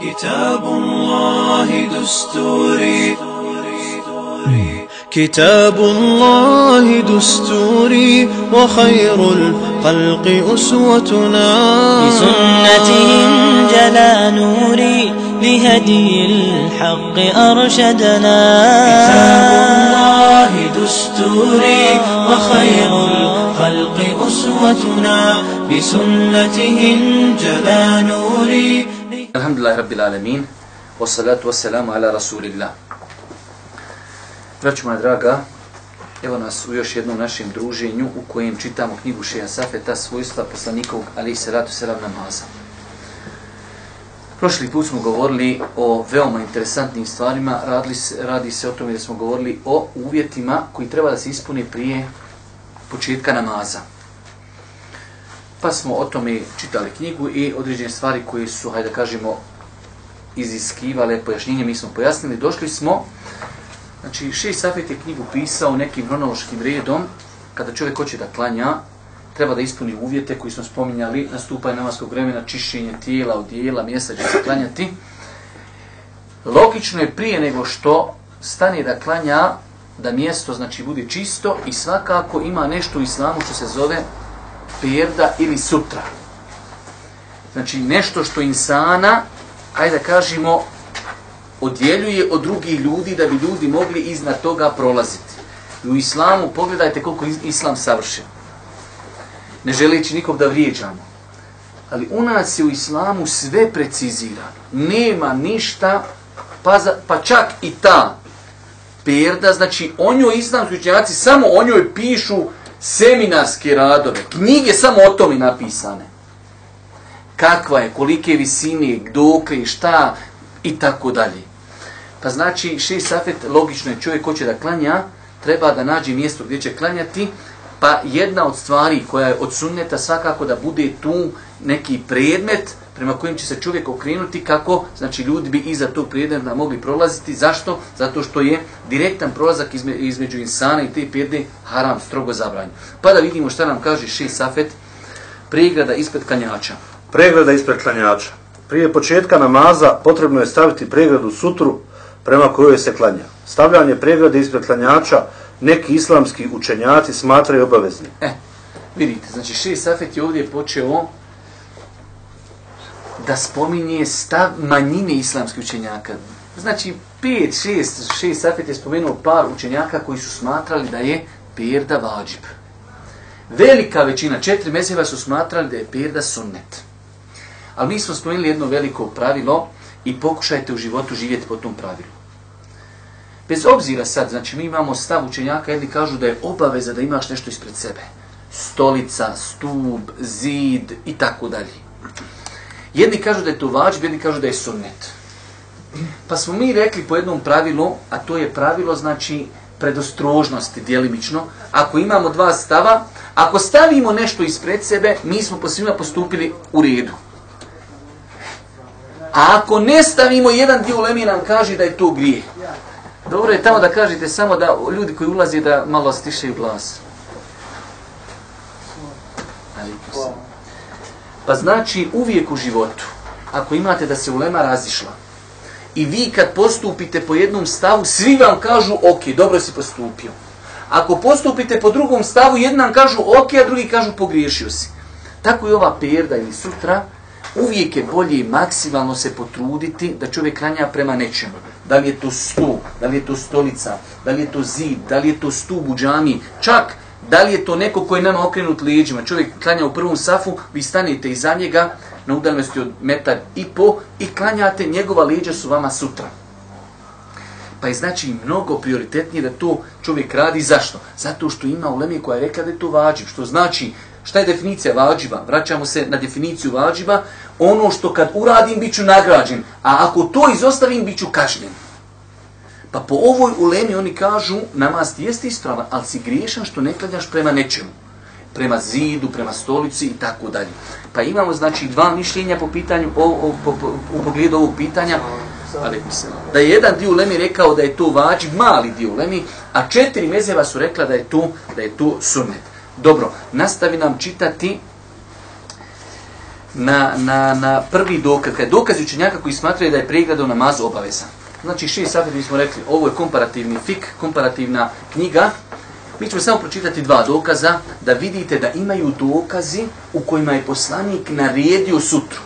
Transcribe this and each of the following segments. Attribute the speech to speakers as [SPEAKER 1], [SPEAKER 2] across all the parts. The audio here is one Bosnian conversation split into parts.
[SPEAKER 1] كتاب الله دستوري. كتاب الله دستوري وخير الخلق أسوتنا.
[SPEAKER 2] بسنته جلا نوري لهدي الحق أرشدنا.
[SPEAKER 1] كتاب الله دستوري وخير الخلق أسوتنا. بسنته جلا نوري
[SPEAKER 3] Alhamdulillah Rabbil Alamin, wassalatu wassalamu ala Rasulillah. Vraću moja draga, evo nas u još jednom našem druženju u kojem čitamo knjigu Šeha Safeta, svojstva poslanikovog, ali i salatu selam namaza. Prošli put smo govorili o veoma interesantnim stvarima, radili se, radi se o tome da smo govorili o uvjetima koji treba da se ispune prije početka namaza pa smo o tome čitali knjigu i određene stvari koje su, hajde da kažemo, iziskivale pojašnjenje, mi smo pojasnili, došli smo, znači Šeji safet je knjigu pisao nekim hronološkim redom, kada čovjek hoće da klanja, treba da ispuni uvjete koji smo spominjali, nastupanje namaskog vremena, čišćenje tijela, odijela, mjesta gdje se klanjati. Logično je prije nego što stane da klanja, da mjesto znači bude čisto i svakako ima nešto u islamu što se zove perda ili sutra. Znači nešto što insana, ajde da kažemo, odjeljuje od drugih ljudi da bi ljudi mogli iznad toga prolaziti. I u islamu pogledajte koliko islam savršen. Ne želeći nikog da vrijeđamo. Ali u nas je u islamu sve precizirano. Nema ništa, pa, za, pa čak i ta perda, znači o njoj islamski učenjaci samo o njoj pišu seminarske radove, knjige samo o tome napisane. Kakva je, kolike visine, dokle, šta i tako dalje. Pa znači, šest safet, logično je čovjek ko će da klanja, treba da nađe mjesto gdje će klanjati, pa jedna od stvari koja je od sunneta svakako da bude tu neki predmet prema kojim će se čovjek okrenuti kako znači ljudi bi iza tog predmeta mogli prolaziti. Zašto? Zato što je direktan prolazak izme, između insana i te pjede haram, strogo zabranjen. Pa da vidimo šta nam kaže še Safet, pregrada ispred klanjača.
[SPEAKER 4] Pregrada ispred klanjača. Prije početka namaza potrebno je staviti pregradu sutru prema kojoj se klanja. Stavljanje pregrade ispred klanjača neki islamski učenjaci smatraju obavezni.
[SPEAKER 3] E, vidite, znači še Safet je ovdje počeo da spominje stav manjine islamskih učenjaka. Znači, pet, šest, šest safet je spomenuo par učenjaka koji su smatrali da je perda vađib. Velika većina, četiri mezeva su smatrali da je perda sunnet. Ali mi smo spomenuli jedno veliko pravilo i pokušajte u životu živjeti po tom pravilu. Bez obzira sad, znači mi imamo stav učenjaka, jedni kažu da je obaveza da imaš nešto ispred sebe. Stolica, stub, zid i tako dalje. Jedni kažu da je to vađb, jedni kažu da je sunnet. Pa smo mi rekli po jednom pravilu, a to je pravilo znači predostrožnosti djelimično. Ako imamo dva stava, ako stavimo nešto ispred sebe, mi smo po svima postupili u redu. A ako ne stavimo jedan dio ulemi nam kaže da je to grije. Dobro je tamo da kažete samo da ljudi koji ulaze da malo stišaju glas. Ali Pa znači uvijek u životu, ako imate da se ulema razišla, i vi kad postupite po jednom stavu, svi vam kažu ok, dobro si postupio. Ako postupite po drugom stavu, jedan kažu ok, a drugi kažu pogriješio si. Tako i ova perda ili sutra, uvijek je bolje maksimalno se potruditi da čovjek ranja prema nečemu. Da li je to stu, da li je to stolica, da li je to zid, da li je to stub u džami, čak Da li je to neko koji nama okrenut leđima? Čovjek klanja u prvom safu, vi stanete iza njega na udaljenosti od metar i po i klanjate, njegova leđa su vama sutra. Pa je znači mnogo prioritetnije da to čovjek radi. Zašto? Zato što ima u koja je rekla da je to vađiv. Što znači, šta je definicija vađiva? Vraćamo se na definiciju vađiva. Ono što kad uradim, bit ću nagrađen. A ako to izostavim, bit ću kažnjen. Pa po ovoj ulemi oni kažu, namaz ti jeste ispravan, ali si griješan što ne klanjaš prema nečemu. Prema zidu, prema stolici i tako dalje. Pa imamo znači dva mišljenja po pitanju, o, o, po, po, u pogledu ovog pitanja. Ali, da je jedan dio ulemi rekao da je to vađi, mali dio ulemi, a četiri mezeva su rekla da je to, da je to sunnet. Dobro, nastavi nam čitati na, na, na prvi dokaz, kada je dokaz učenjaka koji smatraju da je pregrada u namazu obavezan. Znači šest sati mi smo rekli, ovo je komparativni fik, komparativna knjiga. Mi ćemo samo pročitati dva dokaza da vidite da imaju dokazi u kojima je poslanik naredio sutru.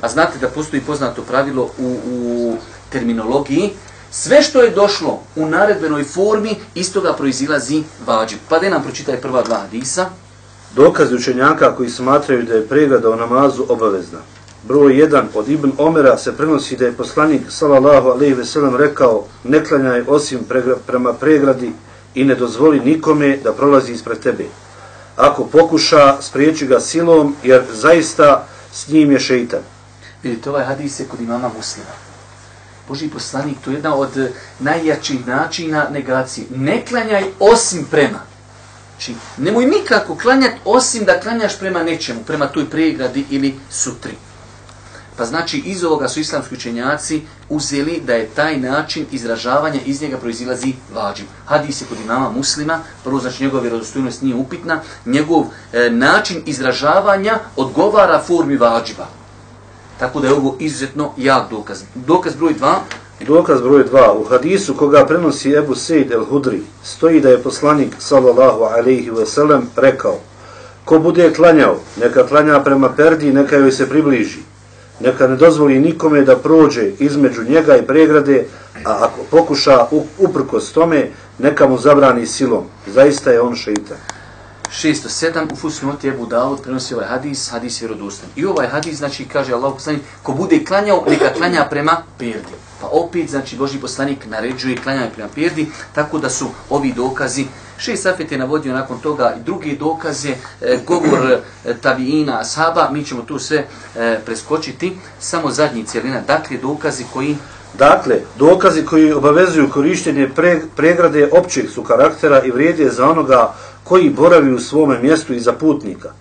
[SPEAKER 3] A znate da postoji poznato pravilo u, u terminologiji, sve što je došlo u naredbenoj formi, iz toga proizilazi vađib. Pa da nam pročitaj prva dva hadisa.
[SPEAKER 4] Dokaz učenjaka koji smatraju da je pregleda u namazu obavezna. Broj 1 od Ibn Omera se prenosi da je poslanik sallallahu alejhi ve sellem rekao: "Ne klanjaj osim pregra prema pregradi i ne dozvoli nikome da prolazi ispred tebe. Ako pokuša, spriječi ga silom, jer zaista s njim je šeitan."
[SPEAKER 3] Vidite, ovaj hadis je kod imama muslima. Boži poslanik, to je jedna od najjačih načina negacije. Ne klanjaj osim prema. Znači, nemoj nikako klanjati osim da klanjaš prema nečemu, prema toj pregradi ili sutri. Pa znači, iz ovoga su islamski učenjaci uzeli da je taj način izražavanja iz njega proizilazi vađib. Hadis je kod imama muslima, prvo znači njegova vjerodostojnost nije upitna, njegov e, način izražavanja odgovara formi vađiba. Tako da je ovo izuzetno jak dokaz. Dokaz broj 2.
[SPEAKER 4] Dokaz broj 2. U hadisu koga prenosi Ebu Sejid el-Hudri stoji da je poslanik sallallahu alaihi ve sellem rekao Ko bude klanjao, neka klanja prema perdi, neka joj se približi. Neka ne dozvoli nikome da prođe između njega i pregrade, a ako pokuša uprkos tome, neka mu zabrani silom. Zaista je on šeitan.
[SPEAKER 3] 607 u Fusnoti Ebu Davud prenosi ovaj hadis, hadis vjerodostan. I ovaj hadis, znači, kaže Allah poslanik, ko bude klanjao, neka klanja prema perdi. Pa opet, znači, Boži poslanik naređuje klanjanje prema perdi, tako da su ovi dokazi Šest Safet je navodio nakon toga i druge dokaze, e, govor e, tabiina, ashaba, mi ćemo tu sve e, preskočiti, samo zadnji cijelina, dakle dokazi koji...
[SPEAKER 4] Dakle, dokazi koji obavezuju korištenje pre, pregrade općeg su karaktera i vrijede za onoga koji boravi u svome mjestu i za putnika.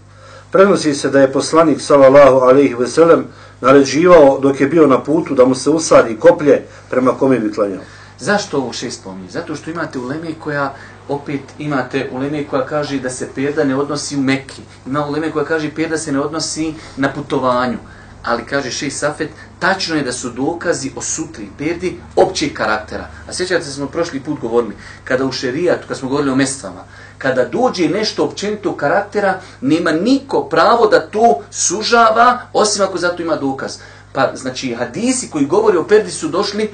[SPEAKER 4] Prenosi se da je poslanik sallallahu alejhi ve sellem naređivao dok je bio na putu da mu se usadi koplje prema kome bi klanjao.
[SPEAKER 3] Zašto ovo šest spominje? Zato što imate uleme koja opet imate uleme koja kaže da se perda ne odnosi u Mekki. Ima uleme koja kaže perda se ne odnosi na putovanju. Ali kaže Šej Safet, tačno je da su dokazi o sutri perdi općeg karaktera. A sjećate se smo prošli put govorili, kada u šerijatu, kad smo govorili o mestvama, kada dođe nešto općenito karaktera, nema niko pravo da to sužava, osim ako zato ima dokaz. Pa, znači, hadisi koji govori o perdi su došli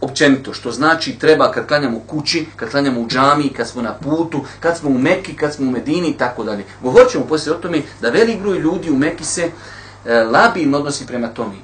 [SPEAKER 3] općenito, što znači treba kad klanjamo kući, kad klanjamo u džami, kad smo na putu, kad smo u Mekki, kad smo u Medini i tako dalje. Govorit ćemo poslije o tome da velik broj ljudi u Mekki se e, labilno odnosi prema tome.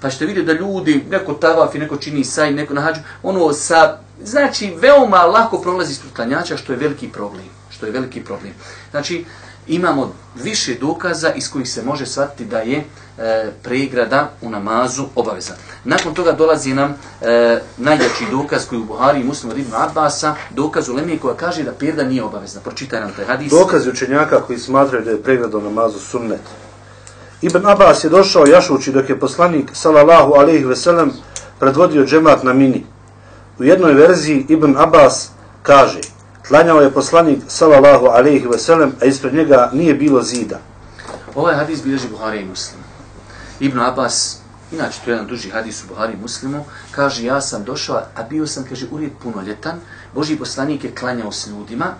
[SPEAKER 3] Pa ćete vidjeti da ljudi, neko tavaf i neko čini saj, neko nahađu, ono sa, znači veoma lako prolazi ispred klanjača, što je veliki problem. Što je veliki problem. Znači, imamo više dokaza iz kojih se može shvatiti da je e, pregrada u namazu obaveza. Nakon toga dolazi nam e, najjači dokaz koji u Buhari i muslimu od Ibn Abbasa, dokaz u Lemije koja kaže da pregrada nije obavezna. Pročitaj nam taj hadis.
[SPEAKER 4] Dokaz učenjaka koji smatraju da je pregrada u namazu sunnet. Ibn Abbas je došao jašući dok je poslanik sallallahu alejhi ve sellem predvodio džemat na mini. U jednoj verziji Ibn Abbas kaže Klanjao je poslanik sallallahu alejhi ve sellem, a ispred njega nije bilo zida.
[SPEAKER 3] Ovaj hadis bilježi Buhari i Muslim. Ibn Abbas, inače to je jedan duži hadis u Buhari Muslimu, kaže ja sam došao, a bio sam, kaže, urijed punoljetan, Boži poslanik je klanjao s ljudima,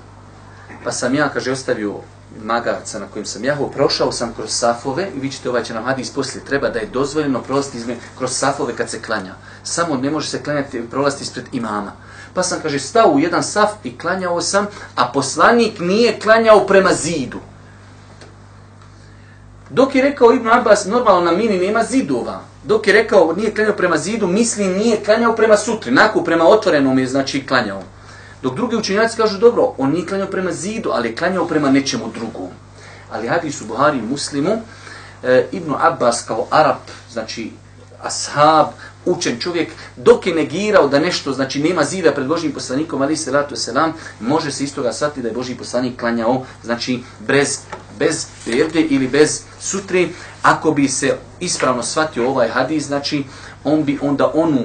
[SPEAKER 3] pa sam ja, kaže, ostavio magarca na kojem sam jahao, prošao sam kroz safove i vi ćete ovaj će nam hadis poslije, treba da je dozvoljeno prolaziti izme, kroz safove kad se klanja. Samo ne može se klanjati prolaziti ispred imama. Pa sam, kaže, stao u jedan saf i klanjao sam, a poslanik nije klanjao prema zidu. Dok je rekao Ibn Abbas, normalno na mini nema zidova. Dok je rekao nije klanjao prema zidu, misli nije klanjao prema sutri. Nakon prema otvorenom je znači klanjao. Dok drugi učenjaci kažu, dobro, on nije klanjao prema zidu, ali je klanjao prema nečemu drugom. Ali hadis u Buhari muslimu, e, Ibn Abbas kao Arab, znači ashab, učen čovjek, dok je negirao da nešto, znači nema zida pred Božim poslanikom, ali se ratu selam, može se istoga sati da je Boži poslanik klanjao, znači bez, bez prijevde ili bez sutri. Ako bi se ispravno shvatio ovaj hadis, znači on bi onda onu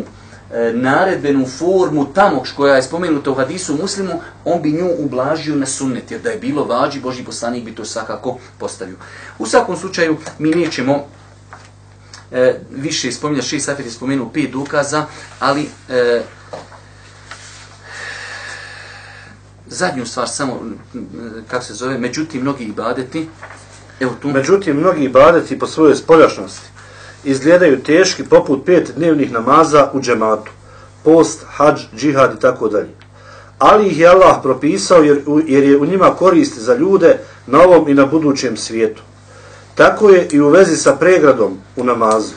[SPEAKER 3] e, naredbenu formu tamo koja je spomenuta u hadisu muslimu, on bi nju ublažio na sunnet, jer da je bilo vađi, Boži poslanik bi to svakako postavio. U svakom slučaju, mi nećemo e, više spominjati, šest safir je spomenuo pet dokaza, ali e, zadnju stvar samo, kako se zove, međutim, mnogi ibadeti, evo tu.
[SPEAKER 4] Međutim, mnogi ibadeti po svojoj spoljašnosti izgledaju teški poput pet dnevnih namaza u džematu, post, hađ, džihad i tako dalje. Ali ih je Allah propisao jer, jer je u njima korist za ljude na ovom i na budućem svijetu. Tako je i u vezi sa pregradom u namazu.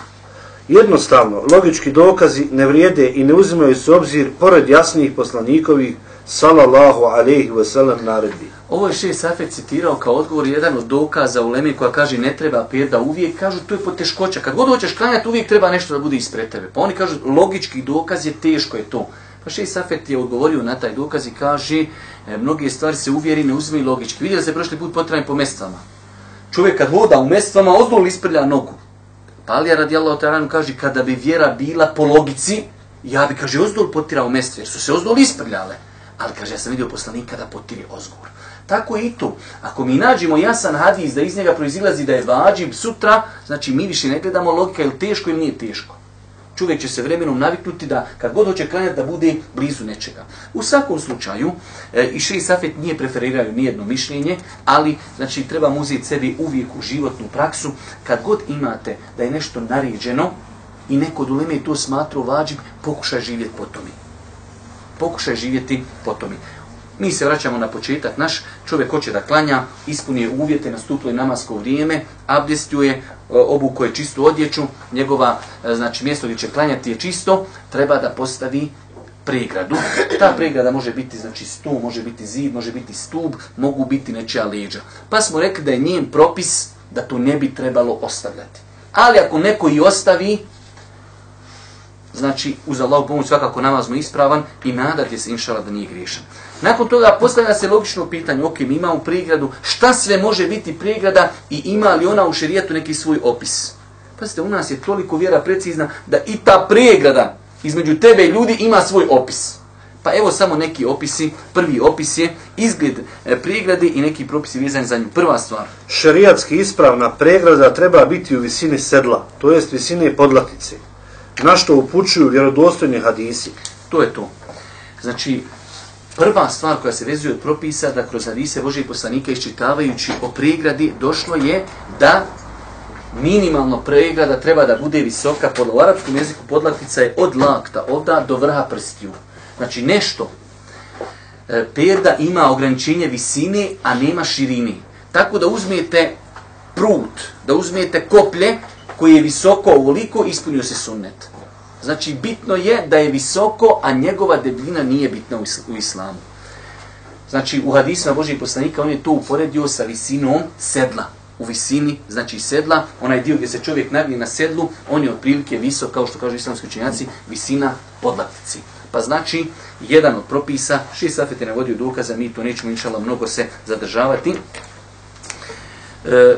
[SPEAKER 4] Jednostavno, logički dokazi ne vrijede i ne uzimaju se obzir pored jasnih poslanikovih sallallahu alaihi wa sallam naredbi.
[SPEAKER 3] Ovo je šest Safet citirao kao odgovor jedan od dokaza u Lemi koja kaže ne treba perda uvijek, kažu to je poteškoća. Kad god hoćeš klanjati uvijek treba nešto da bude ispred tebe. Pa oni kažu logički dokaz je teško je to. Pa šest Safet je odgovorio na taj dokaz i kaže e, mnoge stvari se uvjeri ne uzmi logički. Vidjeli se prošli put potrebni po mestvama. Čovjek kad hoda u mestvama ozdol isprlja nogu. Pa Alija radijallahu ta'ala kaže kada bi vjera bila po logici, ja bi kaže ozdol potirao mestve jer su se ozdol isprljale. Ali kaže, ja sam vidio poslanika da potiri ozgur. Tako je i tu. Ako mi nađemo jasan hadis da iz njega proizilazi da je vađib sutra, znači mi više ne gledamo logika je li teško ili nije teško. Čovjek će se vremenom naviknuti da kad god hoće klanjati da bude blizu nečega. U svakom slučaju, e, i Šri Safet nije preferiraju nijedno mišljenje, ali znači treba uzeti sebi uvijek u životnu praksu. Kad god imate da je nešto naređeno i neko od uleme to smatru vađib, pokušaj živjeti po tome pokušaj živjeti po tome. Mi se vraćamo na početak. Naš čovjek hoće da klanja, ispunije uvjete, nastupilo je namasko vrijeme, abdestuje, e, obuko je čistu odjeću, njegova e, znači, mjesto gdje će klanjati je čisto, treba da postavi pregradu. Ta pregrada može biti znači stu, može biti zid, može biti stub, mogu biti nečija leđa. Pa smo rekli da je njen propis da to ne bi trebalo ostavljati. Ali ako neko i ostavi, znači uz Allahu pomoć svakako namazno ispravan i nadati se inšala da nije griješan. Nakon toga postavlja se logično pitanje, ok, mi imamo prigradu, šta sve može biti prigrada i ima li ona u šerijetu neki svoj opis? Pazite, u nas je toliko vjera precizna da i ta pregrada između tebe i ljudi ima svoj opis. Pa evo samo neki opisi. Prvi opis je izgled e, pregrade i neki propisi vezani za nju. Prva stvar.
[SPEAKER 4] Šerijatski ispravna pregrada treba biti u visini sedla, to jest visine podlatice na što upućuju vjerodostojni hadisi.
[SPEAKER 3] To je to. Znači, prva stvar koja se vezuje od propisa da kroz hadise Božih poslanika iščitavajući o pregradi došlo je da minimalno pregrada treba da bude visoka pod u arapskom jeziku podlaktica je od lakta, ovda do vrha prstiju. Znači nešto, e, perda ima ograničenje visine, a nema širine. Tako da uzmete prut, da uzmete koplje koji je visoko ovoliko, ispunio se sunnet. Znači, bitno je da je visoko, a njegova debljina nije bitna u islamu. Znači, u hadisima Božih poslanika on je to uporedio sa visinom sedla. U visini, znači sedla, onaj dio gdje se čovjek nagni na sedlu, on je otprilike visok, kao što kažu islamski učenjaci, visina podlaktici. Pa znači, jedan od propisa, šest safet je navodio dokaza, mi to nećemo inšala mnogo se zadržavati. E,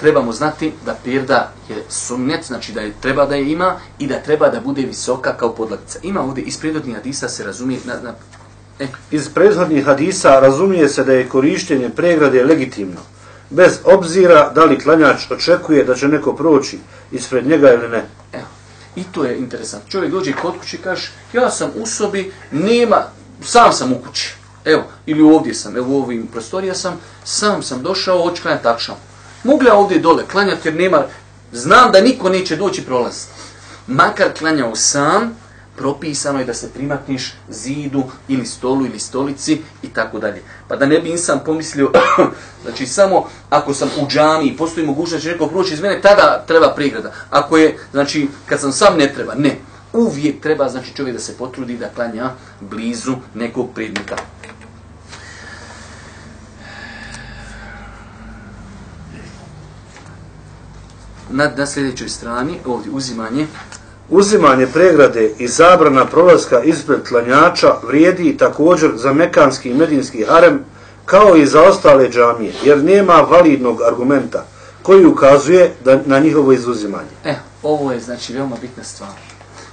[SPEAKER 3] trebamo znati da pirda je sunnet, znači da je treba da je ima i da treba da bude visoka kao podlagica. Ima ovdje iz prethodnih hadisa se razumije na, na
[SPEAKER 4] e. Iz prethodnih hadisa razumije se da je korištenje pregrade legitimno, bez obzira da li klanjač očekuje da će neko proći ispred njega ili ne.
[SPEAKER 3] Evo. I to je interesant. Čovjek dođe kod kući i kaže, ja sam u sobi, nema, sam sam u kući. Evo, ili ovdje sam, evo u ovim prostorija sam, sam sam došao, hoću klanjati takšam. Mogu ja ovdje dole klanjati jer nema, znam da niko neće doći prolaz. Makar klanjao sam, propisano je da se primakniš zidu ili stolu ili stolici i tako dalje. Pa da ne bi insan pomislio, znači samo ako sam u džami i postoji mogućnost da će neko proći iz mene, tada treba prigrada. Ako je, znači, kad sam sam ne treba, ne. Uvijek treba, znači, čovjek da se potrudi da klanja blizu nekog predmeta. Na, na sljedećoj strani, ovdje uzimanje.
[SPEAKER 4] Uzimanje pregrade i zabrana prolaska ispred klanjača vrijedi također za mekanski i medinski harem, kao i za ostale džamije, jer nema validnog argumenta koji ukazuje da, na njihovo izuzimanje.
[SPEAKER 3] E, ovo je znači veoma bitna stvar.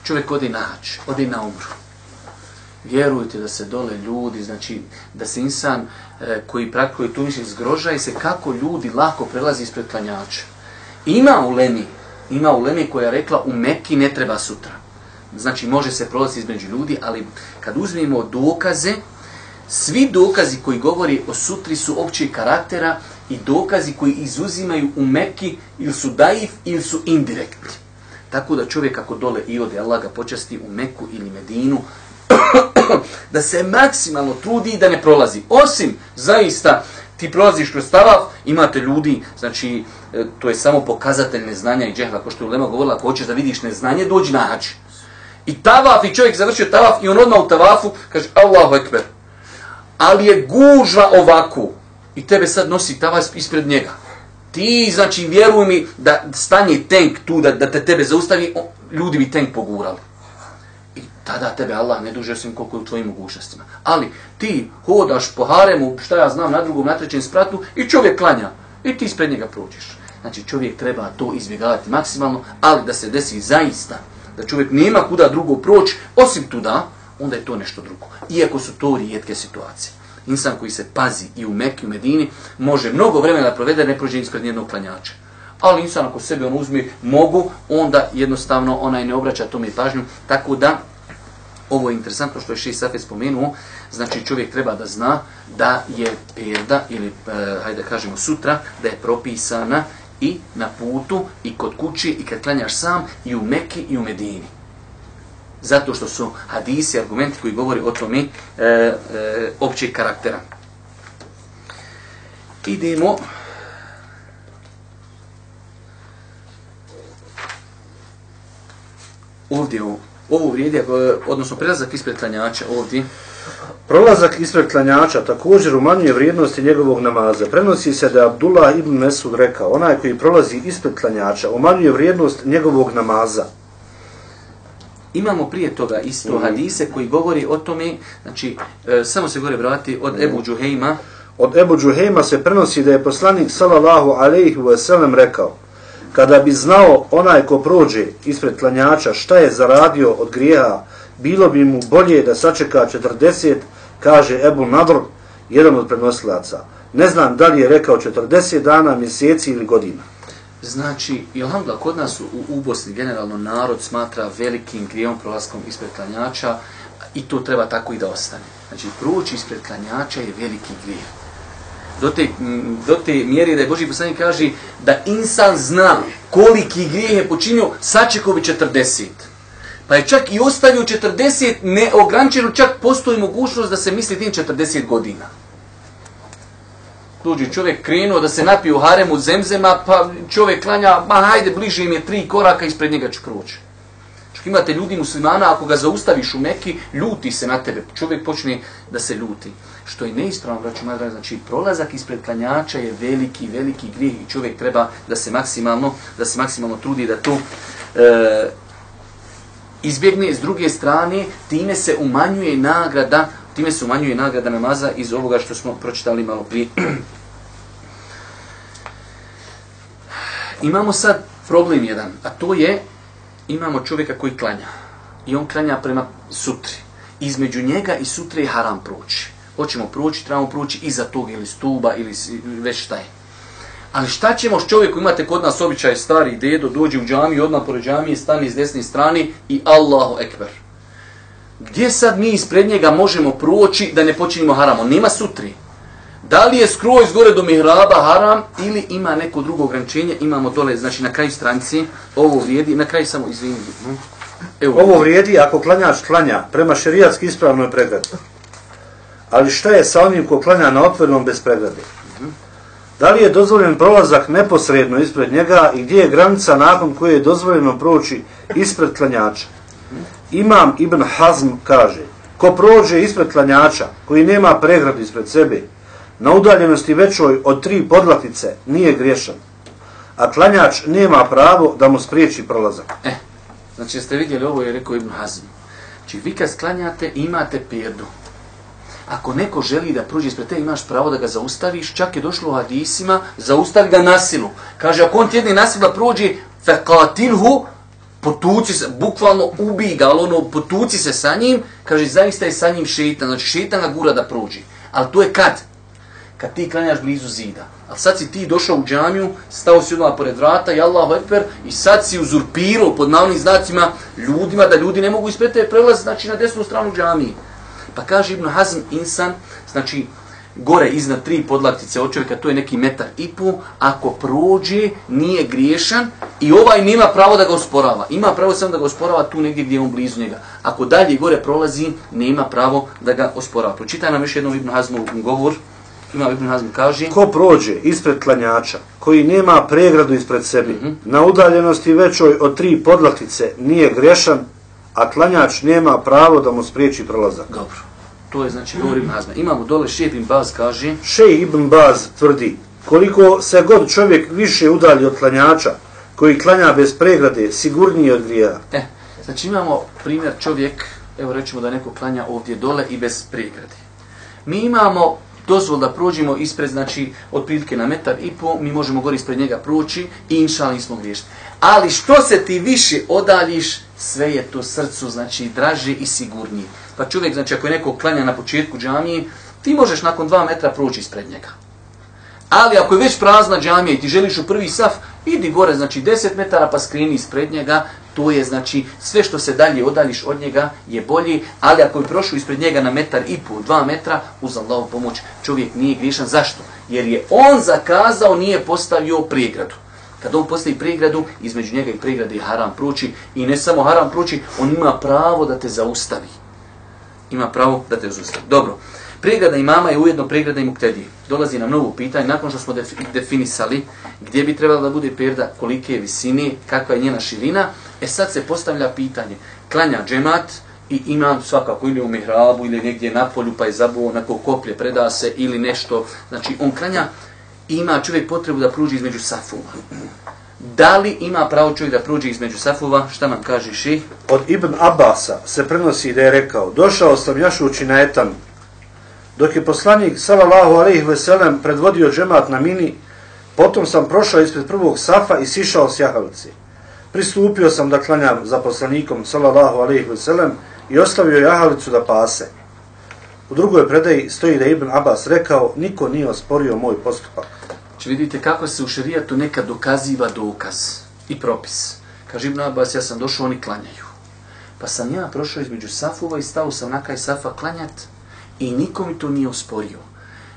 [SPEAKER 3] čovjek ode na hač, ode na umru. Vjerujte da se dole ljudi, znači da se insan e, koji praktikuje tu mišljenje zgrožaje se kako ljudi lako prelazi ispred klanjača. Ima u Lemi, ima u Lemi koja je rekla u Mekki ne treba sutra. Znači može se prolaziti između ljudi, ali kad uzmemo dokaze, svi dokazi koji govori o sutri su općeg karaktera i dokazi koji izuzimaju u Mekki ili su daif ili su indirektni. Tako da čovjek ako dole i ode Allah ga počasti u Meku ili Medinu, da se maksimalno trudi da ne prolazi. Osim, zaista, ti prolaziš kroz tavaf, imate ljudi, znači, e, to je samo pokazatelj neznanja i džehla, ko što je Ulema govorila, ako hoćeš da vidiš neznanje, dođi na hađ. I tavaf, i čovjek završio tavaf, i on odmah u tavafu, kaže, Allahu ekber. Ali je gužva ovako, i tebe sad nosi tavaf ispred njega. Ti, znači, vjeruj mi da stanje tank tu, da, da te tebe zaustavi, ljudi bi tank pogurali tada tebe Allah ne duže osim koliko je u tvojim mogućnostima. Ali ti hodaš po haremu, šta ja znam, na drugom, na trećem spratu i čovjek klanja. I ti ispred njega prođeš. Znači čovjek treba to izbjegavati maksimalno, ali da se desi zaista, da čovjek nema kuda drugo proći, osim tuda, onda je to nešto drugo. Iako su to rijetke situacije. Insan koji se pazi i u Mekki, u Medini, može mnogo vremena da provede, ne prođe ispred nijednog klanjača. Ali insan ako sebe on uzme, mogu, onda jednostavno onaj ne obraća tome pažnju, tako da Ovo je interesantno što je Ši Safi spomenuo, znači čovjek treba da zna da je perda ili, e, hajde kažemo sutra, da je propisana i na putu, i kod kući, i kad klanjaš sam, i u Mekki, i u Medini. Zato što su hadisi, argumenti koji govori o tome e, e, općeg karaktera. Idemo ovdje u ovo vrijedi, odnosno prelazak ispred klanjača ovdje.
[SPEAKER 4] Prolazak ispred klanjača također umanjuje vrijednosti njegovog namaza. Prenosi se da Abdullah ibn Mesud rekao, onaj koji prolazi ispred klanjača umanjuje vrijednost njegovog namaza.
[SPEAKER 3] Imamo prije toga isto mm. hadise koji govori o tome, znači, e, samo se gore vrati od mm. Ebu Džuhejma.
[SPEAKER 4] Od Ebu Džuhejma se prenosi da je poslanik sallallahu alejhi ve sellem rekao, kada bi znao onaj ko prođe ispred klanjača šta je zaradio od grijeha, bilo bi mu bolje da sačeka 40, kaže Ebu Nadr, jedan od prenosilaca. Ne znam da li je rekao 40 dana, mjeseci ili godina.
[SPEAKER 3] Znači, Ilhamdla, kod nas u, u Bosni generalno narod smatra velikim grijom prolaskom ispred klanjača i to treba tako i da ostane. Znači, proći ispred klanjača je veliki grijeh do te, do te mjere da je Boži poslanik kaže da insan zna koliki grijeh je počinio, sačekovi bi 40. Pa je čak i ostavio 40 neograničeno, čak postoji mogućnost da se misli tim 40 godina. Tuđi čovjek krenuo da se napije u haremu zemzema, pa čovjek klanja, ma hajde, bliže im je tri koraka, ispred njega ću proći. Čak imate ljudi muslimana, ako ga zaustaviš u Meki, ljuti se na tebe. Čovjek počne da se ljuti što je neispravno, braću moja znači prolazak ispred klanjača je veliki, veliki grijeh i čovjek treba da se maksimalno, da se maksimalno trudi da to e, izbjegne. S druge strane, time se umanjuje nagrada, time se umanjuje nagrada namaza iz ovoga što smo pročitali malo prije. Imamo sad problem jedan, a to je, imamo čovjeka koji klanja. I on klanja prema sutri. Između njega i sutre je haram proći hoćemo proći, trebamo proći iza tog ili stuba ili već šta je. Ali šta ćemo s čovjekom, imate kod nas običaj stari dedo, dođe u džamiju, odmah pored džamije, stani s desne strane i Allahu ekber. Gdje sad mi ispred njega možemo proći da ne počinimo haramo? Nema sutri. Da li je skroz gore do mihraba haram ili ima neko drugo ograničenje? Imamo dole, znači na kraju stranici, ovo vrijedi, na kraju samo izvini.
[SPEAKER 4] Evo, ovo vrijedi ako klanjač klanja prema šerijatski ispravnoj pregled. Ali šta je sa onim ko klanja na otvornom bez pregrade? Da li je dozvoljen prolazak neposredno ispred njega i gdje je granica nakon koje je dozvoljeno proći ispred klanjača? Imam Ibn Hazm kaže, ko prođe ispred klanjača, koji nema pregradu ispred sebe, na udaljenosti većoj od tri podlatice, nije griješan. A klanjač nema pravo da mu spriječi prolazak.
[SPEAKER 3] E, znači jeste vidjeli ovo je rekao Ibn Hazm. Znači vi kad sklanjate imate pirdu. ako neko želi da prođe ispred te, imaš pravo da ga zaustaviš, čak je došlo u hadisima, zaustavi ga nasilu. Kaže, ako on ti jedni nasil da prođe, fekatilhu, potuci se, bukvalno ubi ga, ali ono, potuci se sa njim, kaže, zaista je sa njim šeitan, znači šeitan ga gura da prođe. Ali to je kad? Kad ti klanjaš blizu zida. Ali sad si ti došao u džamiju, stao si odmah pored vrata i Allahu Ekber i sad si uzurpirao pod navnim znacima ljudima da ljudi ne mogu ispred te prelaz, znači na desnu stranu džamije. Pa kaže Ibn Hazm insan, znači gore iznad tri podlaktice od čovjeka, to je neki metar i pol, ako prođe, nije griješan i ovaj nema pravo da ga osporava. Ima pravo samo da ga osporava tu negdje gdje je on blizu njega. Ako dalje gore prolazi, nema pravo da ga osporava. Pročitaj nam još jednom Ibn Hazmov govor. Ima Ibn Hazm kaže...
[SPEAKER 4] Ko prođe ispred klanjača, koji nema pregradu ispred sebi, mm -hmm. na udaljenosti većoj od tri podlaktice nije grešan, a klanjač nema pravo da mu spriječi prolazak.
[SPEAKER 3] Dobro. To je znači govor Ibn Hazma. Imamo dole Šejh Ibn Baz kaže...
[SPEAKER 4] Šejh Ibn Baz tvrdi, koliko se god čovjek više udalji od klanjača, koji klanja bez pregrade, sigurniji od grija.
[SPEAKER 3] E, znači imamo primjer čovjek, evo rećemo da neko klanja ovdje dole i bez pregrade. Mi imamo dozvol da prođemo ispred, znači, otprilike na metar i po, mi možemo gore ispred njega proći i inšali nismo griješni. Ali što se ti više odaljiš, sve je to srcu, znači, draže i sigurnije. Pa čovjek, znači, ako je neko klanja na početku džamije, ti možeš nakon dva metra proći ispred njega. Ali ako je već prazna džamija i ti želiš u prvi saf, idi gore, znači 10 metara pa skrini ispred njega, to je znači sve što se dalje odaljiš od njega je bolji, ali ako je prošao ispred njega na metar i pol, dva metra, uz Allahovu pomoć, čovjek nije grišan. Zašto? Jer je on zakazao, nije postavio pregradu. Kad on postavi pregradu, između njega i pregrade je haram proći i ne samo haram proći, on ima pravo da te zaustavi. Ima pravo da te zaustavi. Dobro. Pregrada imama je ujedno pregrada i muktedije. Dolazi nam novo pitanje, nakon što smo definisali gdje bi trebala da bude perda, kolike je visine, kakva je njena širina, e sad se postavlja pitanje, klanja džemat i imam svakako ili u mihrabu ili negdje na polju pa je zabuo onako koplje, preda se ili nešto, znači on klanja i ima čovjek potrebu da pruži između safuma. Da li ima pravo čovjek da pruži između safova? Šta nam kaže ši?
[SPEAKER 4] Od Ibn Abasa se prenosi da je rekao, došao sam jašući na etan Dok je poslanik sallallahu alejhi ve sellem predvodio džemat na mini, potom sam prošao ispred prvog safa i sišao s jahalice. Pristupio sam da klanjam za poslanikom sallallahu alejhi ve sellem i ostavio jahalicu da pase. U drugoj predaji stoji da Ibn Abbas rekao, niko nije osporio moj postupak.
[SPEAKER 3] Či vidite kako se u šerijatu nekad dokaziva dokaz i propis. Kaže Ibn Abbas, ja sam došao, oni klanjaju. Pa sam ja prošao između safova i stao sam na kaj safa klanjati I niko mi to nije osporio.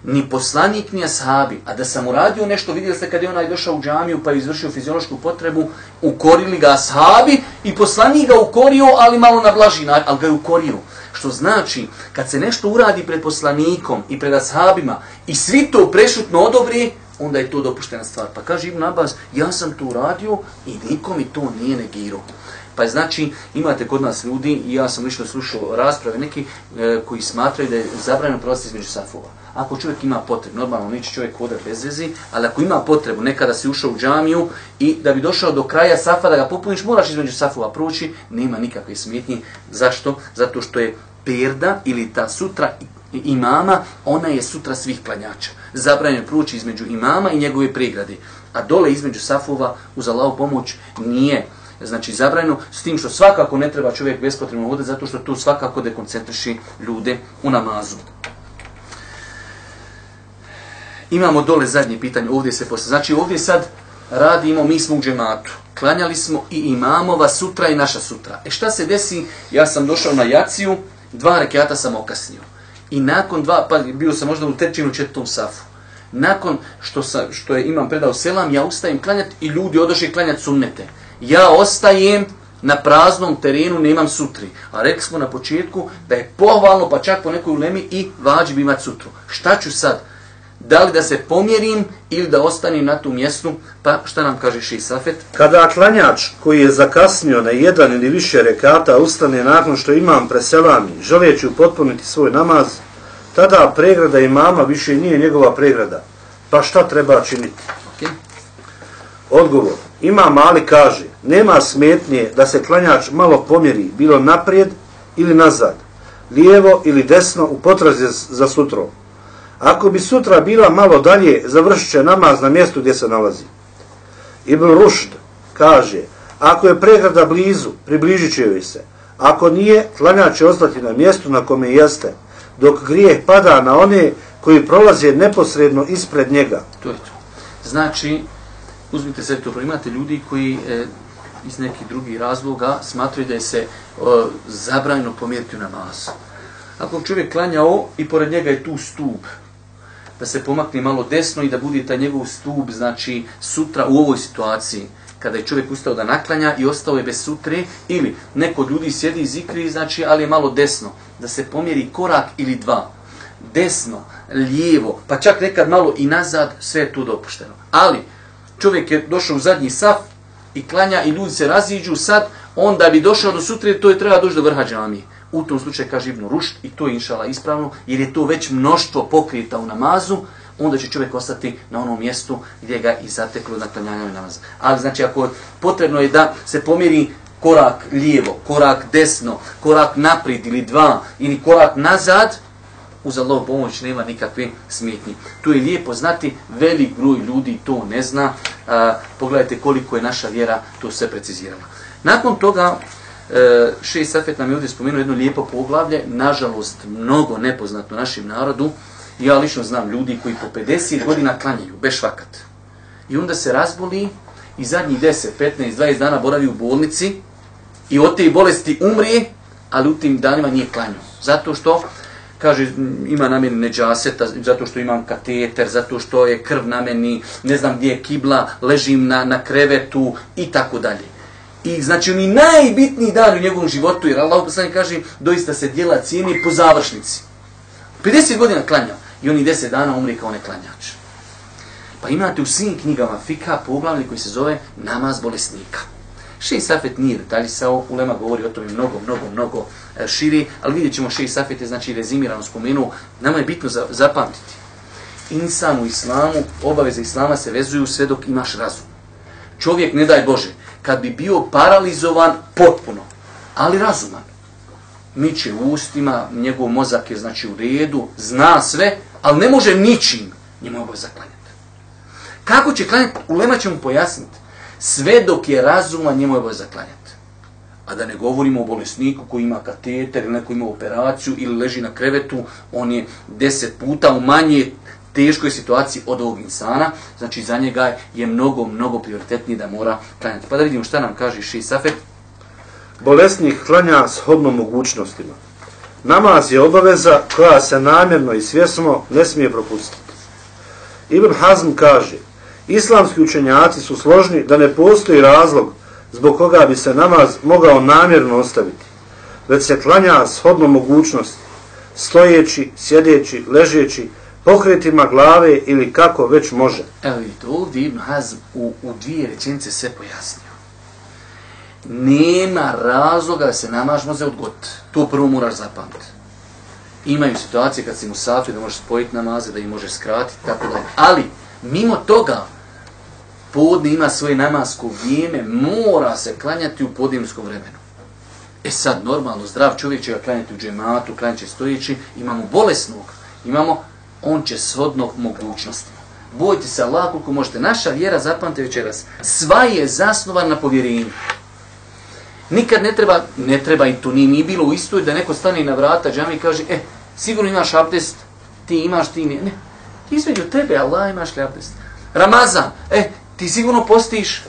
[SPEAKER 3] Ni poslanik, ni ashabi. A da sam uradio nešto, vidjeli ste kad je onaj došao u džamiju pa je izvršio fiziološku potrebu, ukorili ga ashabi i poslanik ga ukorio, ali malo na blaži način, ali ga je ukorio. Što znači, kad se nešto uradi pred poslanikom i pred ashabima i svi to prešutno odobri, onda je to dopuštena stvar. Pa kaže Ibn Abbas, ja sam to uradio i niko mi to nije negirao. Pa znači, imate kod nas ljudi, i ja sam lično slušao rasprave neki, e, koji smatraju da je zabranjeno prolaziti između safova. Ako čovjek ima potrebu, normalno neće čovjek hoda bez vezi, ali ako ima potrebu, nekada si ušao u džamiju i da bi došao do kraja safa da ga popuniš, moraš između safova proći, nema nikakve smjetnje. Zašto? Zato što je perda ili ta sutra imama, ona je sutra svih klanjača. Zabranjeno proći između imama i njegove pregrade. A dole između safova, uz Allahu pomoć, nije znači zabranjeno, s tim što svakako ne treba čovjek bespotrebno hodati, zato što tu svakako dekoncentriši ljude u namazu. Imamo dole zadnje pitanje, ovdje se posle. Znači ovdje sad radimo, mi smo u džematu. Klanjali smo i imamova sutra i naša sutra. E šta se desi? Ja sam došao na jaciju, dva rekiata sam okasnio. I nakon dva, pa bio sam možda u trećinu četvrtom safu. Nakon što, sa, što je imam predao selam, ja ustajem klanjati i ljudi odošli klanjati sunnete ja ostajem na praznom terenu, nemam sutri. A rekli smo na početku da je pohvalno, pa čak po nekoj ulemi, i vađi bi imati sutru. Šta ću sad? Da li da se pomjerim ili da ostanem na tu mjestu? Pa šta nam kaže Ši Safet?
[SPEAKER 4] Kada klanjač koji je zakasnio na jedan ili više rekata ustane nakon što imam preselami, želeći upotpuniti svoj namaz, tada pregrada imama više nije njegova pregrada. Pa šta treba činiti? Okay. Odgovor. Ima mali kaže, nema smetnje da se klanjač malo pomjeri, bilo naprijed ili nazad, lijevo ili desno u potrazi za sutrom. Ako bi sutra bila malo dalje, završit će namaz na mjestu gdje se nalazi. Ibn Rušd kaže, Ako je pregrada blizu, približit će joj se. Ako nije, klanjač će ostati na mjestu na kome jeste, dok grijeh pada na one koji prolaze neposredno ispred njega.
[SPEAKER 3] To je to. Znači, uzmite se to, imate ljudi koji e, iz nekih drugih razloga smatraju da je se e, zabranjeno pomjeriti u namazu. Ako čovjek klanjao i pored njega je tu stup, da se pomakne malo desno i da bude taj njegov stup, znači sutra u ovoj situaciji, kada je čovjek ustao da naklanja i ostao je bez sutre, ili neko od ljudi sjedi i zikri, znači, ali je malo desno, da se pomjeri korak ili dva, desno, lijevo, pa čak nekad malo i nazad, sve je tu dopušteno. Ali, čovjek je došao u zadnji saf i klanja i ljudi se raziđu sad, on da bi došao do sutre, to je treba doći do vrha džamije. U tom slučaju kaže Ibnu Rušt i to je inšala ispravno, jer je to već mnoštvo pokrita u namazu, onda će čovjek ostati na onom mjestu gdje ga i zateklo na klanjanju namaza. Ali znači ako potrebno je da se pomiri korak lijevo, korak desno, korak naprijed ili dva, ili korak nazad, uz Allahom pomoć nema nikakve smetnje. Tu je lijepo znati, velik broj ljudi to ne zna. A, pogledajte koliko je naša vjera to sve precizirala. Nakon toga, e, šest safet nam je ovdje spomenuo jedno lijepo poglavlje, nažalost, mnogo nepoznato našim narodu. Ja lično znam ljudi koji po 50 godina klanjaju, bešvakat. I onda se razboli i zadnji 10, 15, 20 dana boravi u bolnici i od te bolesti umri, ali u tim danima nije klanjao. Zato što kaže ima na meni neđaseta, zato što imam kateter, zato što je krv na meni, ne znam gdje je kibla, ležim na, na krevetu i tako dalje. I znači oni najbitniji dan u njegovom životu, jer Allah poslani kaže, doista se dijela cijeni po završnici. 50 godina klanjao i oni 10 dana umri kao neklanjač. Pa imate u svim knjigama fika poglavlje koji se zove namaz bolesnika. Šeji Safet nije detaljisao, Ulema govori o tome mnogo, mnogo, mnogo E, širi, ali vidjet ćemo Šeji safete, znači rezimirano spomenuo, nama je bitno za, zapamtiti. Insan u islamu, obaveze islama se vezuju sve dok imaš razum. Čovjek, ne daj Bože, kad bi bio paralizovan potpuno, ali razuman, miče u ustima, njegov mozak je znači u redu, zna sve, ali ne može ničim njemu obaveza klanjati. Kako će klanjati? Ulema će mu pojasniti sve dok je razuman, njemu je obaveza klanjati. A da ne govorimo o bolesniku koji ima kateter ili neko ima operaciju ili leži na krevetu, on je deset puta u manje teškoj situaciji od ovog insana, znači za njega je mnogo, mnogo prioritetniji da mora klanjati. Pa da vidimo šta nam kaže Ši Safet.
[SPEAKER 4] Bolesnik klanja s mogućnostima. Namaz je obaveza koja se namjerno i svjesno ne smije propustiti. Ibn Hazm kaže, Islamski učenjaci su složni da ne postoji razlog zbog koga bi se namaz mogao namjerno ostaviti, već se klanja shodno mogućnosti, stojeći, sjedeći, ležeći, pokretima glave ili kako već može.
[SPEAKER 3] Evo vidite, ovdje Ibn Hazm u, u dvije rečenice sve pojasnio. Nema razloga da se namaz može odgoditi. To prvo moraš zapamtiti. Imaju situacije kad si mu safio da možeš spojiti namaze, da ih možeš skratiti, tako da. Ali, mimo toga, podne ima svoje namasko vrijeme, mora se klanjati u podnijemskom vremenu. E sad, normalno, zdrav čovjek će ga klanjati u džematu, klanjati stojeći, imamo bolesnog, imamo, on će shodno mogućnosti. Bojte se Allah koliko možete. Naša vjera, zapamte večeras, sva je zasnovan na povjerenju. Nikad ne treba, ne treba i to nije, nije bilo u istoj da neko stane na vrata džami i kaže, e, sigurno imaš abdest, ti imaš, ti ne. ne. Između tebe, Allah, imaš li abdest? Ramazan, e, ti sigurno postiš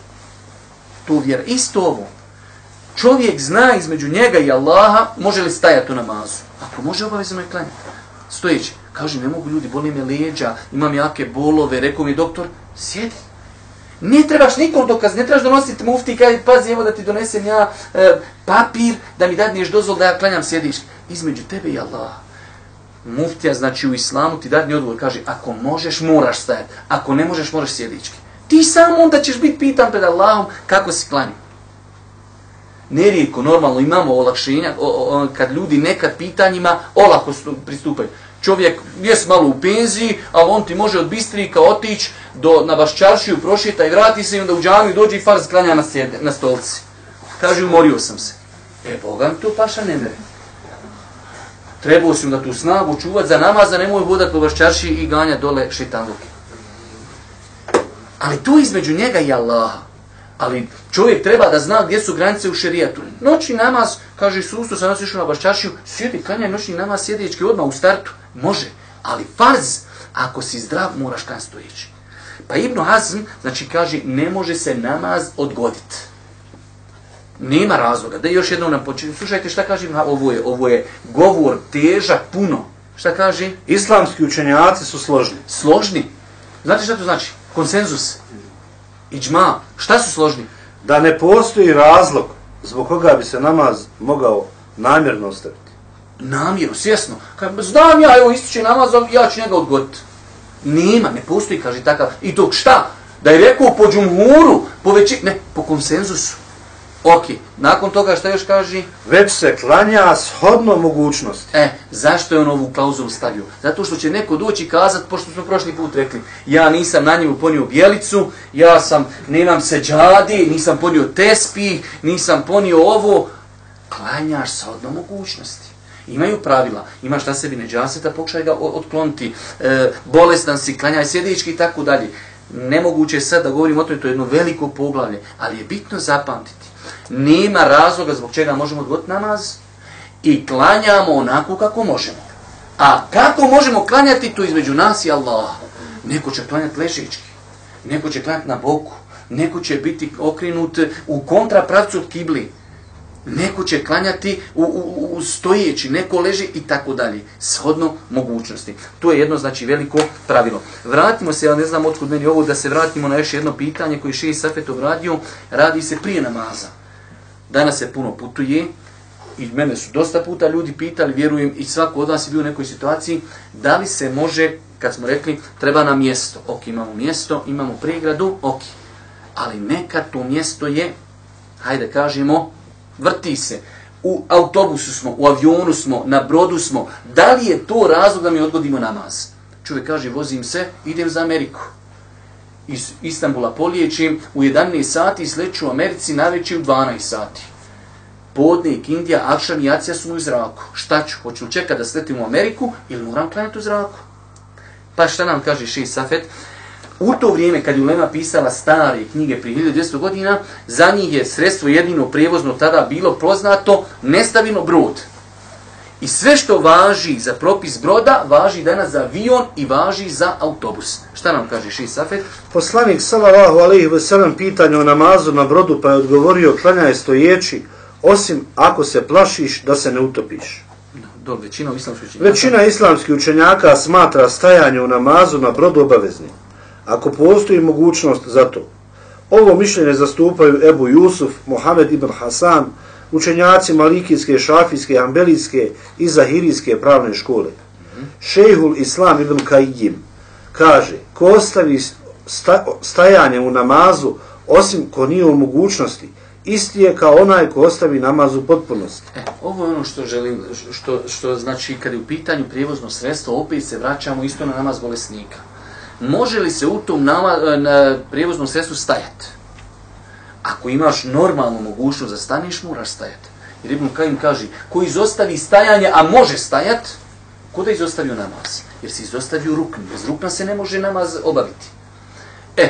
[SPEAKER 3] tu vjeru. Isto ovo. Čovjek zna između njega i Allaha može li stajati u namazu. Ako može obavezno je klanjati. Stojeći. Kaže, ne mogu ljudi, boli me leđa, imam jake bolove, rekao mi doktor, sjedi. Ne trebaš nikom dokaz, ne trebaš donositi mufti kaj, pazi, evo da ti donesem ja e, papir, da mi dadneš dozvol da ja klanjam sjediš. Između tebe i Allaha. Muftija, znači u islamu ti dadni odgovor, kaže, ako možeš, moraš stajati. Ako ne možeš, moraš sjedički ti sam onda ćeš biti pitan pred Allahom kako si klanio. Nerijeko, normalno, imamo olakšenja, o, o, kad ljudi nekad pitanjima olako pristupaju. Čovjek je malo u penziji, ali on ti može od Bistrika otići do, na Baščaršiju, prošeta i vrati se i onda u džamiju dođe i farz klanja na, sjede, na stolci. Kaže, umorio sam se. E, Boga mi to paša ne mere. Trebao si da tu snagu čuvat za namaz, da nemoj vodat po Baščaršiji i ganja dole šitan luke. Ali tu između njega i Allaha. Ali čovjek treba da zna gdje su granice u šerijatu. Noćni namaz, kaže susto, sam nas išao na baščašiju, sjedi, klanjaj noćni namaz sjedički odmah u startu. Može, ali farz, ako si zdrav, moraš kan stojeći. Pa Ibn Hazm, znači kaže, ne može se namaz odgoditi. Nema razloga. Da još jednom nam počinu. Slušajte šta kaže Ibn ovo je, ovo je govor težak puno. Šta kaže?
[SPEAKER 4] Islamski učenjaci su složni.
[SPEAKER 3] Složni. Znate šta to znači? Konsenzus. Iđma. Šta su složni?
[SPEAKER 4] Da ne postoji razlog zbog koga bi se namaz mogao namjerno ostaviti.
[SPEAKER 3] Namjeru, svjesno. Kad znam ja, evo ističe namaz, ja ću njega odgoditi. Nema, ne postoji, kaže takav. I dok šta? Da je rekao po džumhuru, po veći... Ne, po konsenzusu. Ok, nakon toga šta još kaže?
[SPEAKER 4] Već se klanja shodno mogućnosti.
[SPEAKER 3] E, zašto je on ovu klauzulu stavio? Zato što će neko doći i kazat, pošto smo prošli put rekli, ja nisam na njemu ponio bijelicu, ja sam, nemam se džadi, nisam ponio tespi, nisam ponio ovo. Klanjaš shodno mogućnosti. Imaju pravila, imaš na sebi neđaseta, pokušaj ga otkloniti, e, bolestan si, klanjaj sjedički i tako dalje. Nemoguće je sad da govorim o tome, to je jedno veliko poglavlje, ali je bitno zapamtiti. Nema razloga zbog čega možemo odgoditi namaz i klanjamo onako kako možemo. A kako možemo klanjati to između nas i Allaha? Neko će klanjati ležički, neko će klanjati na boku, neko će biti okrenut u kontrapravcu od kibli, neko će klanjati u, u, u stojeći, neko leži i tako dalje. Shodno mogućnosti. To je jedno znači veliko pravilo. Vratimo se, ja ne znam otkud meni ovo, da se vratimo na još jedno pitanje koji je Šeji Safetov radio, radi se prije namaza. Danas se puno putuje i mene su dosta puta ljudi pitali, vjerujem i svako od vas je bio u nekoj situaciji, da li se može, kad smo rekli, treba nam mjesto. Ok, imamo mjesto, imamo pregradu, ok. Ali neka to mjesto je, hajde kažemo, vrti se. U autobusu smo, u avionu smo, na brodu smo. Da li je to razlog da mi odgodimo namaz? Čovjek kaže, vozim se, idem za Ameriku. Iz Istanbula poliječim u 11 sati, sleću u Americi najveći u 12 sati. Podnik, Indija, Akšan i Acija su u zraku. Šta ću? Hoću čekati da sletim u Ameriku ili moram klanjati u zraku? Pa šta nam kaže Ši Safet? U to vrijeme kad je Ulema pisala stare knjige prije 1200 godina, za njih je sredstvo jedino prijevozno tada bilo poznato nestavino brod. I sve što važi za propis broda, važi danas za avion i važi za autobus. Šta nam kaže Ši Safet?
[SPEAKER 4] Poslanik sallallahu alejhi ve sellem pitanje o namazu na brodu pa je odgovorio klanjaj stojeći osim ako se plašiš da se ne utopiš.
[SPEAKER 3] Do, većina islamskih učenjaka.
[SPEAKER 4] Većina islamskih učenjaka smatra stajanje u namazu na brodu obaveznim. Ako postoji mogućnost za to. Ovo mišljenje zastupaju Ebu Jusuf, Mohamed ibn Hasan, učenjaci Malikijske, Šafijske, Ambelijske i Zahirijske pravne škole. Šejhul Islam ibn Kajim kaže, ko ostavi stajanje u namazu, osim ko nije u mogućnosti, isti je kao onaj ko ostavi namaz u potpunosti.
[SPEAKER 3] E, ovo je ono što želim, što, što znači kad je u pitanju prijevozno sredstvo, opet se vraćamo isto na namaz bolesnika. Može li se u tom nama, na prijevoznom sredstvu stajati? Ako imaš normalnu mogućnost da staniš, moraš stajati. Jer Ibn Kajim kaže, ko izostavi stajanje, a može stajat, ko da izostavio namaz? Jer si izostavio rukn. Bez rukna se ne može namaz obaviti. E,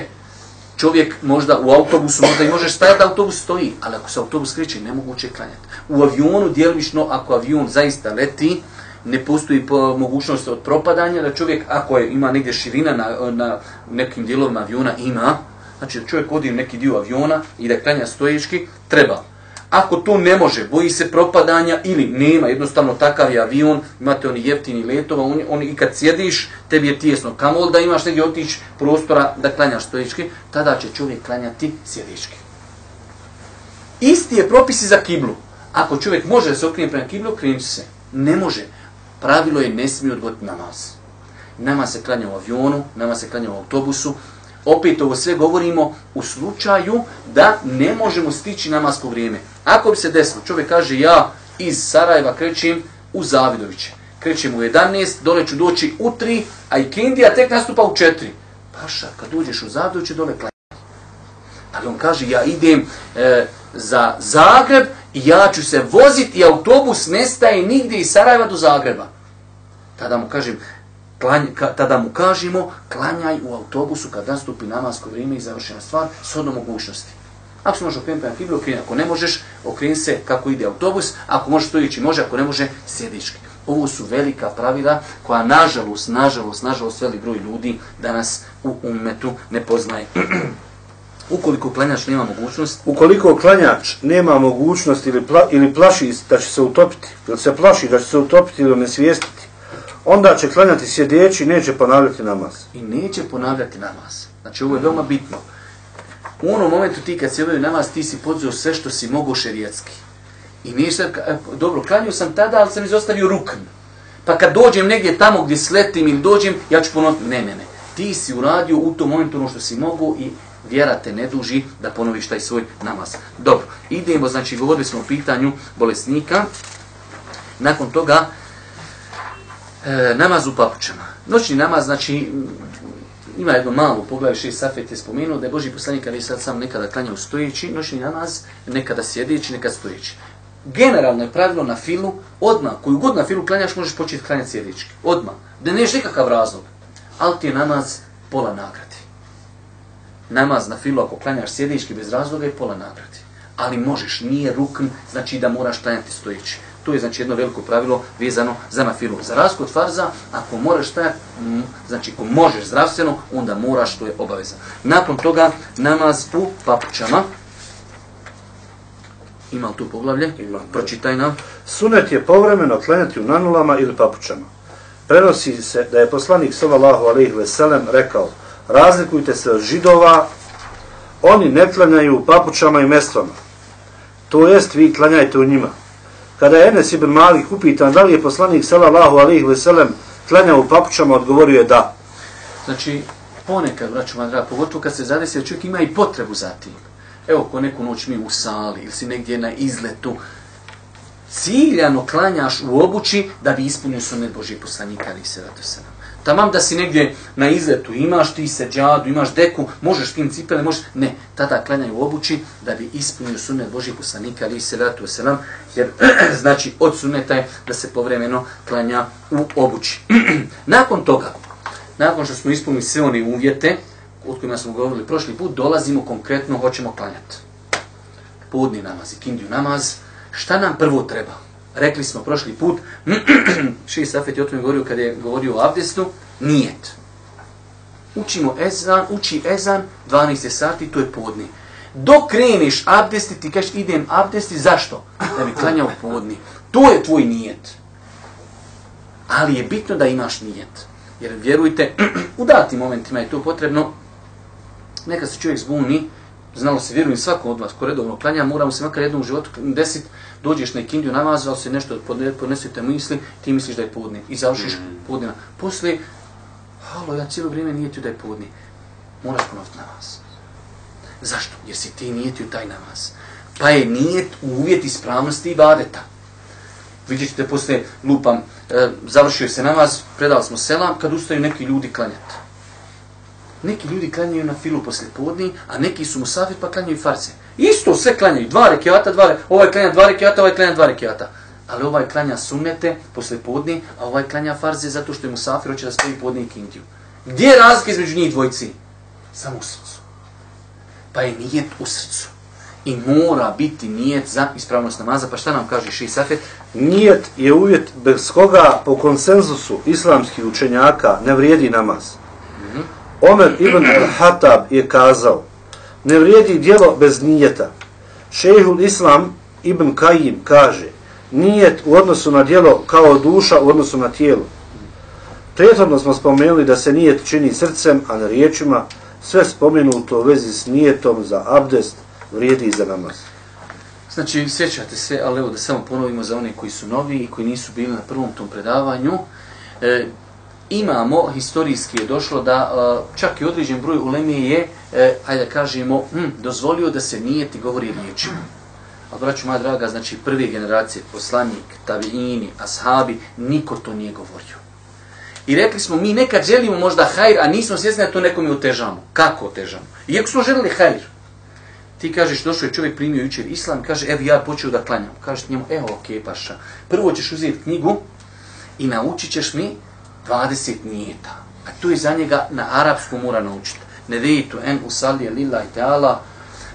[SPEAKER 3] čovjek možda u autobusu, možda i može stajati autobus stoji, ali ako se autobus kreće, nemoguće klanjati. U avionu, djelomično, ako avion zaista leti, ne postoji po mogućnost od propadanja, da čovjek, ako je, ima negdje širina na, na nekim dijelovima aviona, ima, znači da čovjek odi u neki dio aviona i da klanja stojički, treba. Ako to ne može, boji se propadanja ili nema, jednostavno takav je avion, imate oni jeftini letova, on, on, i kad sjediš, tebi je tijesno. Kamo da imaš negdje otići prostora da klanjaš stojički, tada će čovjek klanjati sjedički. Isti je propisi za kiblu. Ako čovjek može da se okrije prema kiblu, krenut se. Ne može. Pravilo je ne smije odgoditi namaz. Nama se klanja u avionu, nama se klanja u autobusu, opet ovo sve govorimo u slučaju da ne možemo stići namasko vrijeme. Ako bi se desilo, čovjek kaže ja iz Sarajeva krećem u Zavidoviće. Krećem u 11, dole ću doći u 3, a i Kindija tek nastupa u 4. Paša, kad dođeš u Zavidoviće, dole klanjati. Ali on kaže, ja idem e, za Zagreb i ja ću se voziti i autobus nestaje nigdje iz Sarajeva do Zagreba. Tada mu kažem, klanj, ka, tada mu kažemo klanjaj u autobusu kad nastupi namasko vrijeme i završena stvar s odnom mogućnosti. Ako se možeš okrenuti prema kibli, okreni. Ako ne možeš, okreni se kako ide autobus. Ako može stojići, može. Ako ne može, sjedički. Ovo su velika pravila koja, nažalost, nažalost, nažalost, veli broj ljudi danas u umetu ne poznaje. Ukoliko klanjač nema mogućnost,
[SPEAKER 4] Ukoliko klanjač nema mogućnost ili, pla, ili plaši da će se utopiti, ili se plaši da će se utopiti ili nesvijestiti, onda će klanjati sjedeći i neće ponavljati namaz.
[SPEAKER 3] i neće ponavljati namaz. Znači ovo je veoma bitno. U onom momentu ti kad se obavio namaz, ti si podzeo sve što si mogao šerijetski. I nije sad, e, dobro, klanio sam tada, ali sam izostavio rukn. Pa kad dođem negdje tamo gdje sletim ili dođem, ja ću ponoviti. Ne, ne, ne. Ti si uradio u tom momentu ono što si mogo i vjera te ne duži da ponoviš taj svoj namaz. Dobro, idemo, znači govorili smo o pitanju bolesnika. Nakon toga, e, namaz u papučama. Noćni namaz, znači, ima jedno malo poglavlje, šest safet je spomenuo da je Boži poslanik ali sad sam nekada klanjao stojeći, noćni namaz, nekada sjedeći, nekada stojeći. Generalno je pravilo na filu, odmah, koju god na filu klanjaš, možeš početi klanjati sjedički. Odmah. Da neš nikakav razlog. Ali ti je namaz pola nagrade. Namaz na filu, ako klanjaš sjedički bez razloga, je pola nagrade. Ali možeš, nije rukn, znači da moraš klanjati stojeći. To je znači jedno veliko pravilo vezano za na filu. Za razliku od farza, ako moraš stajati, mm, znači ako možeš zdravstveno, onda moraš, to je obaveza. Nakon toga, namaz u papučama. Ima li tu poglavlje?
[SPEAKER 4] Ima.
[SPEAKER 3] Pročitaj nam.
[SPEAKER 4] Sunet je povremeno klanjati u nanulama ili papučama. Prenosi se da je poslanik sallallahu alejhi ve sellem rekao: "Razlikujte se od židova, oni ne klanjaju u papučama i mestvama. To jest vi klanjajte u njima." Kada je Enes ibn Malik upitan da li je poslanik sallallahu alaihi ve sellem klanjao u papučama, odgovorio je da.
[SPEAKER 3] Znači, ponekad, braću madra, pogotovo kad se zadesi, čovjek ima i potrebu za tim. Evo, ko neku noć mi u sali ili si negdje na izletu, ciljano klanjaš u obući da bi ispunio sunet Božih poslanika, ali se rado se nam. Tamam da si negdje na izletu, imaš ti seđadu, imaš deku, možeš tim cipele, možeš... Ne, tada klanjaj u obući da bi ispunio sunet Božih poslanika, ali se rado se nam, jer znači od suneta je da se povremeno klanja u obući. Nakon toga, nakon što smo ispunili sve one uvjete, od kojima smo govorili prošli put, dolazimo konkretno, hoćemo klanjati. Podni namaz i kindiju namaz. Šta nam prvo treba? Rekli smo prošli put, Ši Safet je o tome govorio kad je govorio o abdestu, nijet. Učimo ezan, uči ezan, 12 sati, to je podni. Dok kreneš abdesti, ti kažeš idem abdesti, zašto? Da bi klanjao podni. To je tvoj nijet. Ali je bitno da imaš nijet. Jer vjerujte, u datim momentima je to potrebno, neka se čovjek zbuni, znalo se, vjerujem svako od vas ko redovno klanja, mora mu se makar jednom u životu desit, dođeš na ikindiju namaz, ali se nešto podne- podnesu te misli, ti misliš da je podne i završiš podneva. Poslije, halo, ja cijelo vrijeme nijetio da je podne. Moraš ponoviti namaz. Zašto? Jer si ti nijetio taj namaz. Pa je nijet uvjet ispravnosti ibadeta. Vidjet ćete posle lupam, e, završio se namaz, predali smo selam, kad ustaju neki ljudi klanjati. Neki ljudi klanjaju na filu posle podni, a neki su musafir pa klanjaju farce. Isto sve klanjaju, dva rekiata, dva, re- ovaj klanja dva rekiata, ovaj klanja dva rekiata. Ali ovaj klanja sunnete posle podni, a ovaj klanja farze zato što je musafir, hoće da stoji podni i kindiju. Gdje je razlika između njih dvojici? Samo u srcu. Pa je nijet u srcu. I mora biti nijet za ispravnost namaza. Pa šta nam kaže Ši Safet?
[SPEAKER 4] Nijet je uvjet bez koga po konsenzusu islamskih učenjaka ne vrijedi namaz. Omer ibn al-Hatab je kazao, ne vrijedi djelo bez nijeta. Šejhul Islam ibn Kajim kaže, nijet u odnosu na djelo kao duša u odnosu na tijelo. Prethodno smo spomenuli da se nijet čini srcem, a na riječima sve spomenuto u vezi s nijetom za abdest vrijedi i za namaz.
[SPEAKER 3] Znači, sjećate se, ali evo da samo ponovimo za one koji su novi i koji nisu bili na prvom tom predavanju. E, imamo, historijski je došlo da e, čak i određen broj ulemije je, e, hajde ajde da kažemo, hm, dozvolio da se nijeti govori riječima. A braću moja draga, znači prve generacije, poslanik, tabiini, ashabi, niko to nije govorio. I rekli smo, mi nekad želimo možda hajr, a nismo svjesni da to nekom je otežamo. Kako otežamo? Iako smo želili hajr, ti kažeš, došao je čovjek primio jučer islam, kaže, evo ja počeo da klanjam. Kažeš njemu, evo, ok, paša, prvo ćeš uzeti knjigu i naučit ćeš mi 20 nijeta. A to je za njega na arapsku mora naučiti. Ne vejtu en usalje lillahi ta'ala,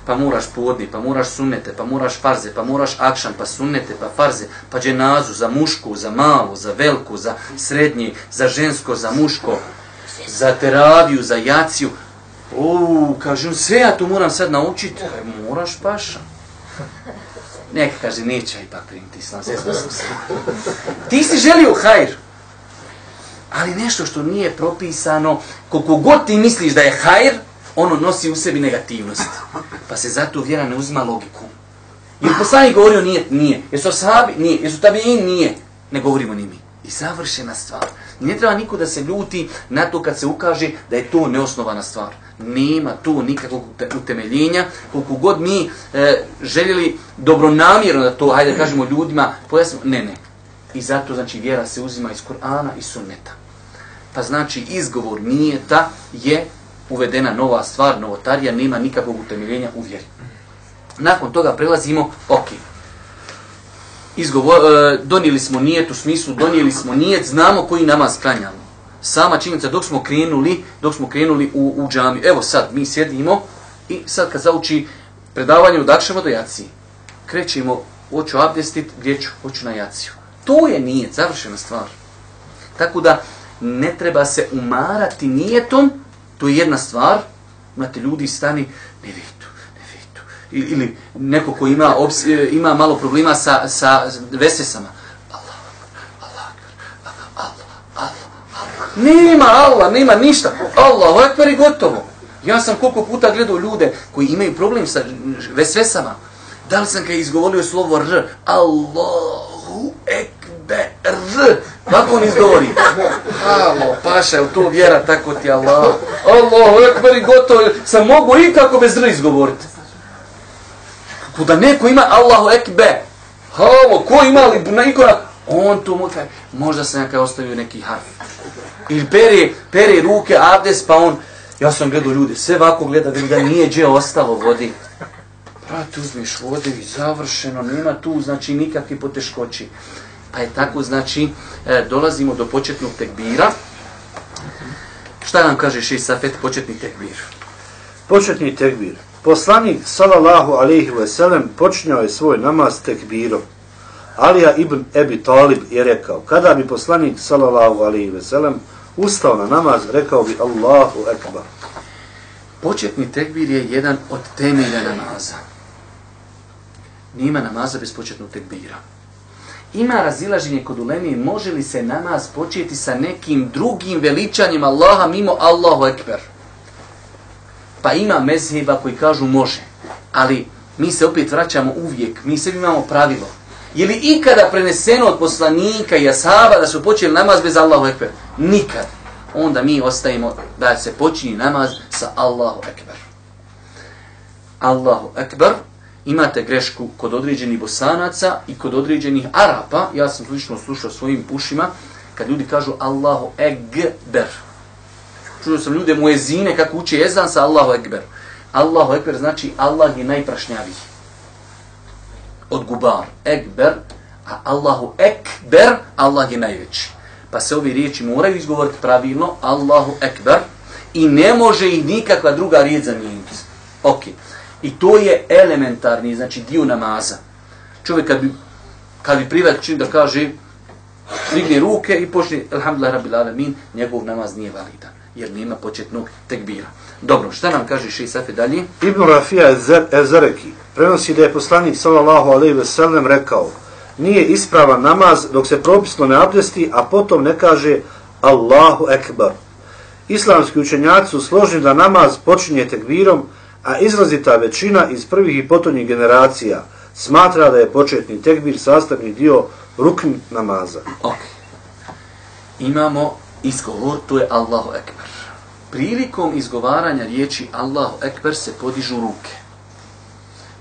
[SPEAKER 3] pa moraš podni, pa moraš sunnete, pa moraš farze, pa moraš akšan, pa sunnete, pa farze, pa dženazu za mušku, za malu, za veliku, za srednji, za žensko, za muško, za teraviju, za jaciju. O, kažem, sve ja to moram sad naučiti. E, moraš paša. Neka kaže, neće ipak primiti islam, sve sam se. Ti si želio hajr, ali nešto što nije propisano, koliko god ti misliš da je hajr, ono nosi u sebi negativnost. Pa se zato vjera ne uzima logiku. Jer poslanik govorio nije, nije. Jesu sahabi? Nije. Jesu tabiin? Nije. Ne govorimo ni mi. I savršena stvar. Ne treba niko da se ljuti na to kad se ukaže da je to neosnovana stvar. Nema tu nikakvog utemeljenja. Koliko god mi e, željeli dobronamjerno da to, hajde kažemo ljudima, pojasnimo, ne, ne. I zato, znači, vjera se uzima iz Kur'ana i sunneta. Pa znači, izgovor nijeta je uvedena nova stvar, novotarija, nema nikakvog utemeljenja u vjeri. Nakon toga prelazimo, ok, izgovor, e, donijeli smo nijet u smislu, donijeli smo nijet, znamo koji namaz klanjamo. Sama činjenica dok smo krenuli, dok smo krenuli u, u džamiju. Evo sad, mi sjedimo i sad kad zauči predavanje, odakšemo do jaci. Krećemo, hoću abdestit, gdje ću? Hoću na jaciju. To je nijet, završena stvar. Tako da ne treba se umarati nijetom, to je jedna stvar, imate ljudi stani, ne vitu, ne vitu. Ili, ili neko ko ima, obs, e, ima malo problema sa, sa vesesama. Allah, Allah, Allah, Allah, Allah. Nema Allah, nema ništa. Allah, ekber i gotovo. Ja sam koliko puta gledao ljude koji imaju problem sa vesesama. Da li sam kada izgovorio slovo R? Allah. Allahu ekber. Kako on izgovori? Alo, paša, to vjera, tako ti Allah. Allahu ekber i gotovo. Sam mogu i kako bez R izgovoriti. Da neko ima Allahu ekber. Halo, ko ima li na ikona? On to mu kaže, možda sam ja ostavio neki harf. Ili pere, pere ruke, abdes, pa on, ja sam gledao ljude, sve ovako gleda, da nije gdje ostalo vodi. Brate, uzmiš vode i završeno, nema tu, znači, nikakvi poteškoći. Pa je tako, znači, e, dolazimo do početnog tekbira. Šta nam kaže Šeji Safet, početni tekbir?
[SPEAKER 4] Početni tekbir. Poslanik, salallahu alaihi ve sellem, počinjao je svoj namaz tekbirom. Alija ibn Ebi Talib je rekao, kada bi poslanik, salallahu alaihi ve sellem, ustao na namaz, rekao bi Allahu ekbar.
[SPEAKER 3] Početni tekbir je jedan od temelja namaza. Nima namaza bez početnog tekbira ima razilaženje kod ulemi, može li se namaz početi sa nekim drugim veličanjem Allaha mimo Allahu Ekber? Pa ima mezheba koji kažu može, ali mi se opet vraćamo uvijek, mi sebi imamo pravilo. Je li ikada preneseno od poslanika i ashaba da su počeli namaz bez Allahu Ekber? Nikad. Onda mi ostajemo da se počini namaz sa Allahu Ekber. Allahu Ekber imate grešku kod određenih bosanaca i kod određenih arapa. Ja sam slično slušao svojim ušima kad ljudi kažu Allahu Ekber. Čuo sam ljude muezine kako uče jezan sa Allahu Ekber. Allahu Ekber znači Allah je najprašnjaviji. Od gubar. Ekber. A Allahu Ekber, Allah je najveći. Pa se ovi riječi moraju izgovoriti pravilno. Allahu Ekber. I ne može ih nikakva druga riječ zamijeniti. Okej. Okay. I to je elementarni, znači dio namaza. Čovjek kad bi, kad bi privat čim da kaže, digne ruke i počne, alhamdulillah rabbil alamin, njegov namaz nije validan, jer nema početnog tekbira. Dobro, šta nam kaže Šeji Safi dalje?
[SPEAKER 4] Ibn Rafija Ezareki prenosi da je poslanik sallallahu alaihi ve sellem rekao, nije ispravan namaz dok se propisno ne abdesti, a potom ne kaže Allahu ekbar. Islamski učenjaci su složni da namaz počinje tekbirom, a izrazita većina iz prvih i potonjih generacija smatra da je početni tekbir sastavni dio rukn namaza.
[SPEAKER 3] Ok. Imamo izgovor, to je Allahu Ekber. Prilikom izgovaranja riječi Allahu Ekber se podižu ruke.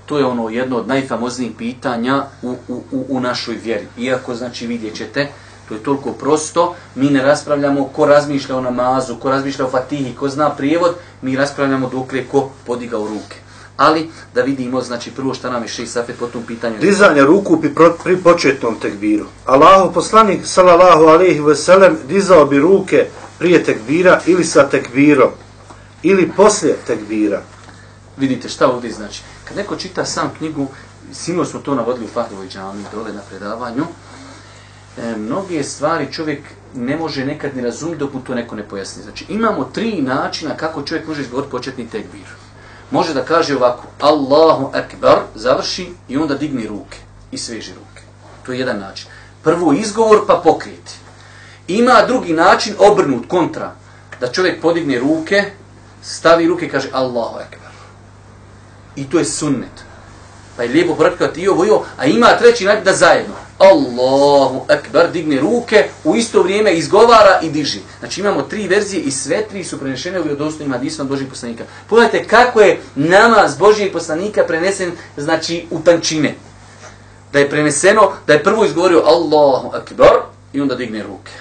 [SPEAKER 3] To je ono jedno od najfamoznijih pitanja u, u, u, u našoj vjeri. Iako, znači, vidjet ćete, To je toliko prosto, mi ne raspravljamo ko razmišlja o namazu, ko razmišlja o fatihi, ko zna prijevod, mi raspravljamo dok je ko podiga u ruke. Ali da vidimo, znači prvo šta nam je šeji safet po tom pitanju.
[SPEAKER 4] Dizanje ruku pri, pro, pri početnom tekbiru. Allahu poslanik, salallahu alaihi veselem, dizao bi ruke prije tekbira ili sa tekbirom. Ili poslije tekbira.
[SPEAKER 3] Vidite šta ovdje znači. Kad neko čita sam knjigu, sino smo to navodili u Fahdovoj džami dole na predavanju, e, mnoge stvari čovjek ne može nekad ni razumjeti dok mu to neko ne pojasni. Znači imamo tri načina kako čovjek može izgovoriti početni tekbir. Može da kaže ovako, Allahu akbar, završi i onda digni ruke i sveži ruke. To je jedan način. Prvo izgovor pa pokrijeti. Ima drugi način obrnut kontra. Da čovjek podigne ruke, stavi ruke i kaže Allahu akbar. I to je sunnet. Pa je lijepo praktikati i ovo i ovo. A ima treći način da zajedno. Allahu akbar, digne ruke, u isto vrijeme izgovara i diži. Znači imamo tri verzije i sve tri su prenešene u vjerodostojnim hadisom Božijeg poslanika. Pogledajte kako je namaz Božijeg poslanika prenesen, znači u tančine. Da je preneseno, da je prvo izgovorio Allahu akbar i onda digne ruke.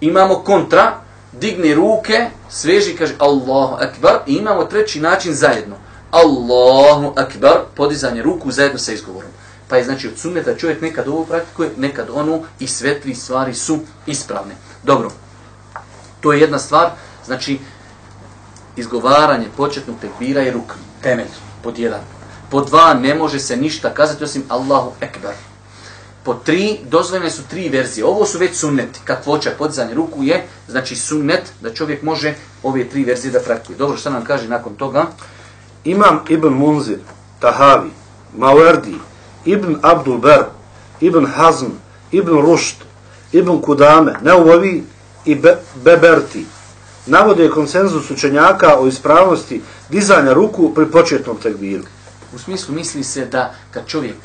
[SPEAKER 3] Imamo kontra, digne ruke, sveži kaže Allahu akbar i imamo treći način zajedno. Allahu akbar, podizanje ruku zajedno sa izgovorom. Pa je znači od sunneta čovjek nekad ovo praktikuje, nekad onu i sve tri stvari su ispravne. Dobro, to je jedna stvar, znači izgovaranje početnog tekbira je ruk, temelj, pod jedan. Po dva, ne može se ništa kazati osim Allahu ekber. Po tri, dozvoljene su tri verzije. Ovo su već sunneti. Kakvoća podizanje ruku je, znači sunnet, da čovjek može ove tri verzije da praktikuje. Dobro, šta nam kaže nakon toga?
[SPEAKER 4] Imam Ibn Munzir, Tahavi, Mawardi, Ibn Abdul Ber, Ibn Hazm, Ibn Rušt, Ibn Kudame, Neuvovi i Be Beberti navode konsenzus učenjaka o ispravnosti dizanja ruku pri početnom tekbiru.
[SPEAKER 3] U smislu misli se da kad čovjek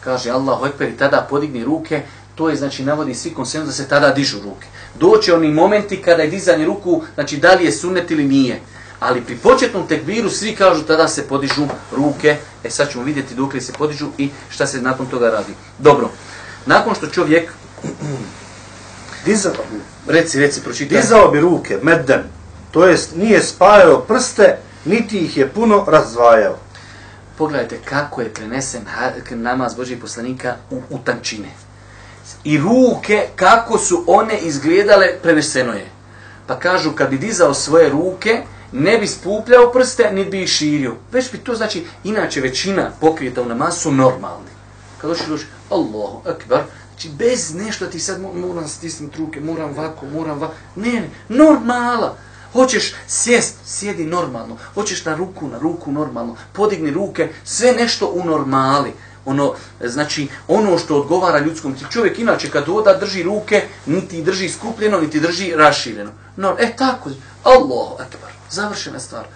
[SPEAKER 3] kaže Allahu Ekber i tada podigne ruke, to je znači navodi svi konsenzus da se tada dižu ruke. Doće oni momenti kada je dizanje ruku, znači da li je sunnet ili nije. Ali pri početnom tekbiru svi kažu tada se podižu ruke. E sad ćemo vidjeti dok se podižu i šta se nakon toga radi. Dobro. Nakon što čovjek...
[SPEAKER 4] Dizao,
[SPEAKER 3] Reci, reci, pročitaj.
[SPEAKER 4] dizao bi ruke, medden, to jest nije spajao prste, niti ih je puno razdvajao.
[SPEAKER 3] Pogledajte kako je prenesen namaz Božih poslanika u, u tančine. I ruke, kako su one izgledale, preneseno je. Pa kažu, kad bi dizao svoje ruke, ne bi spupljao prste, niti bi ih širio. Već bi to znači, inače većina pokrijeta u namazu su normalni. Kad došli došli, Allahu akbar, znači bez nešto ti sad moram stisnuti ruke, moram ovako, moram ovako. Ne, ne, normala. Hoćeš sjest, sjedi normalno. Hoćeš na ruku, na ruku normalno. Podigni ruke, sve nešto u normali. Ono, znači, ono što odgovara ljudskom. Ti čovjek inače kad oda drži ruke, niti drži skupljeno, niti drži rašireno. No, e tako, Allahu akbar, završena stvar.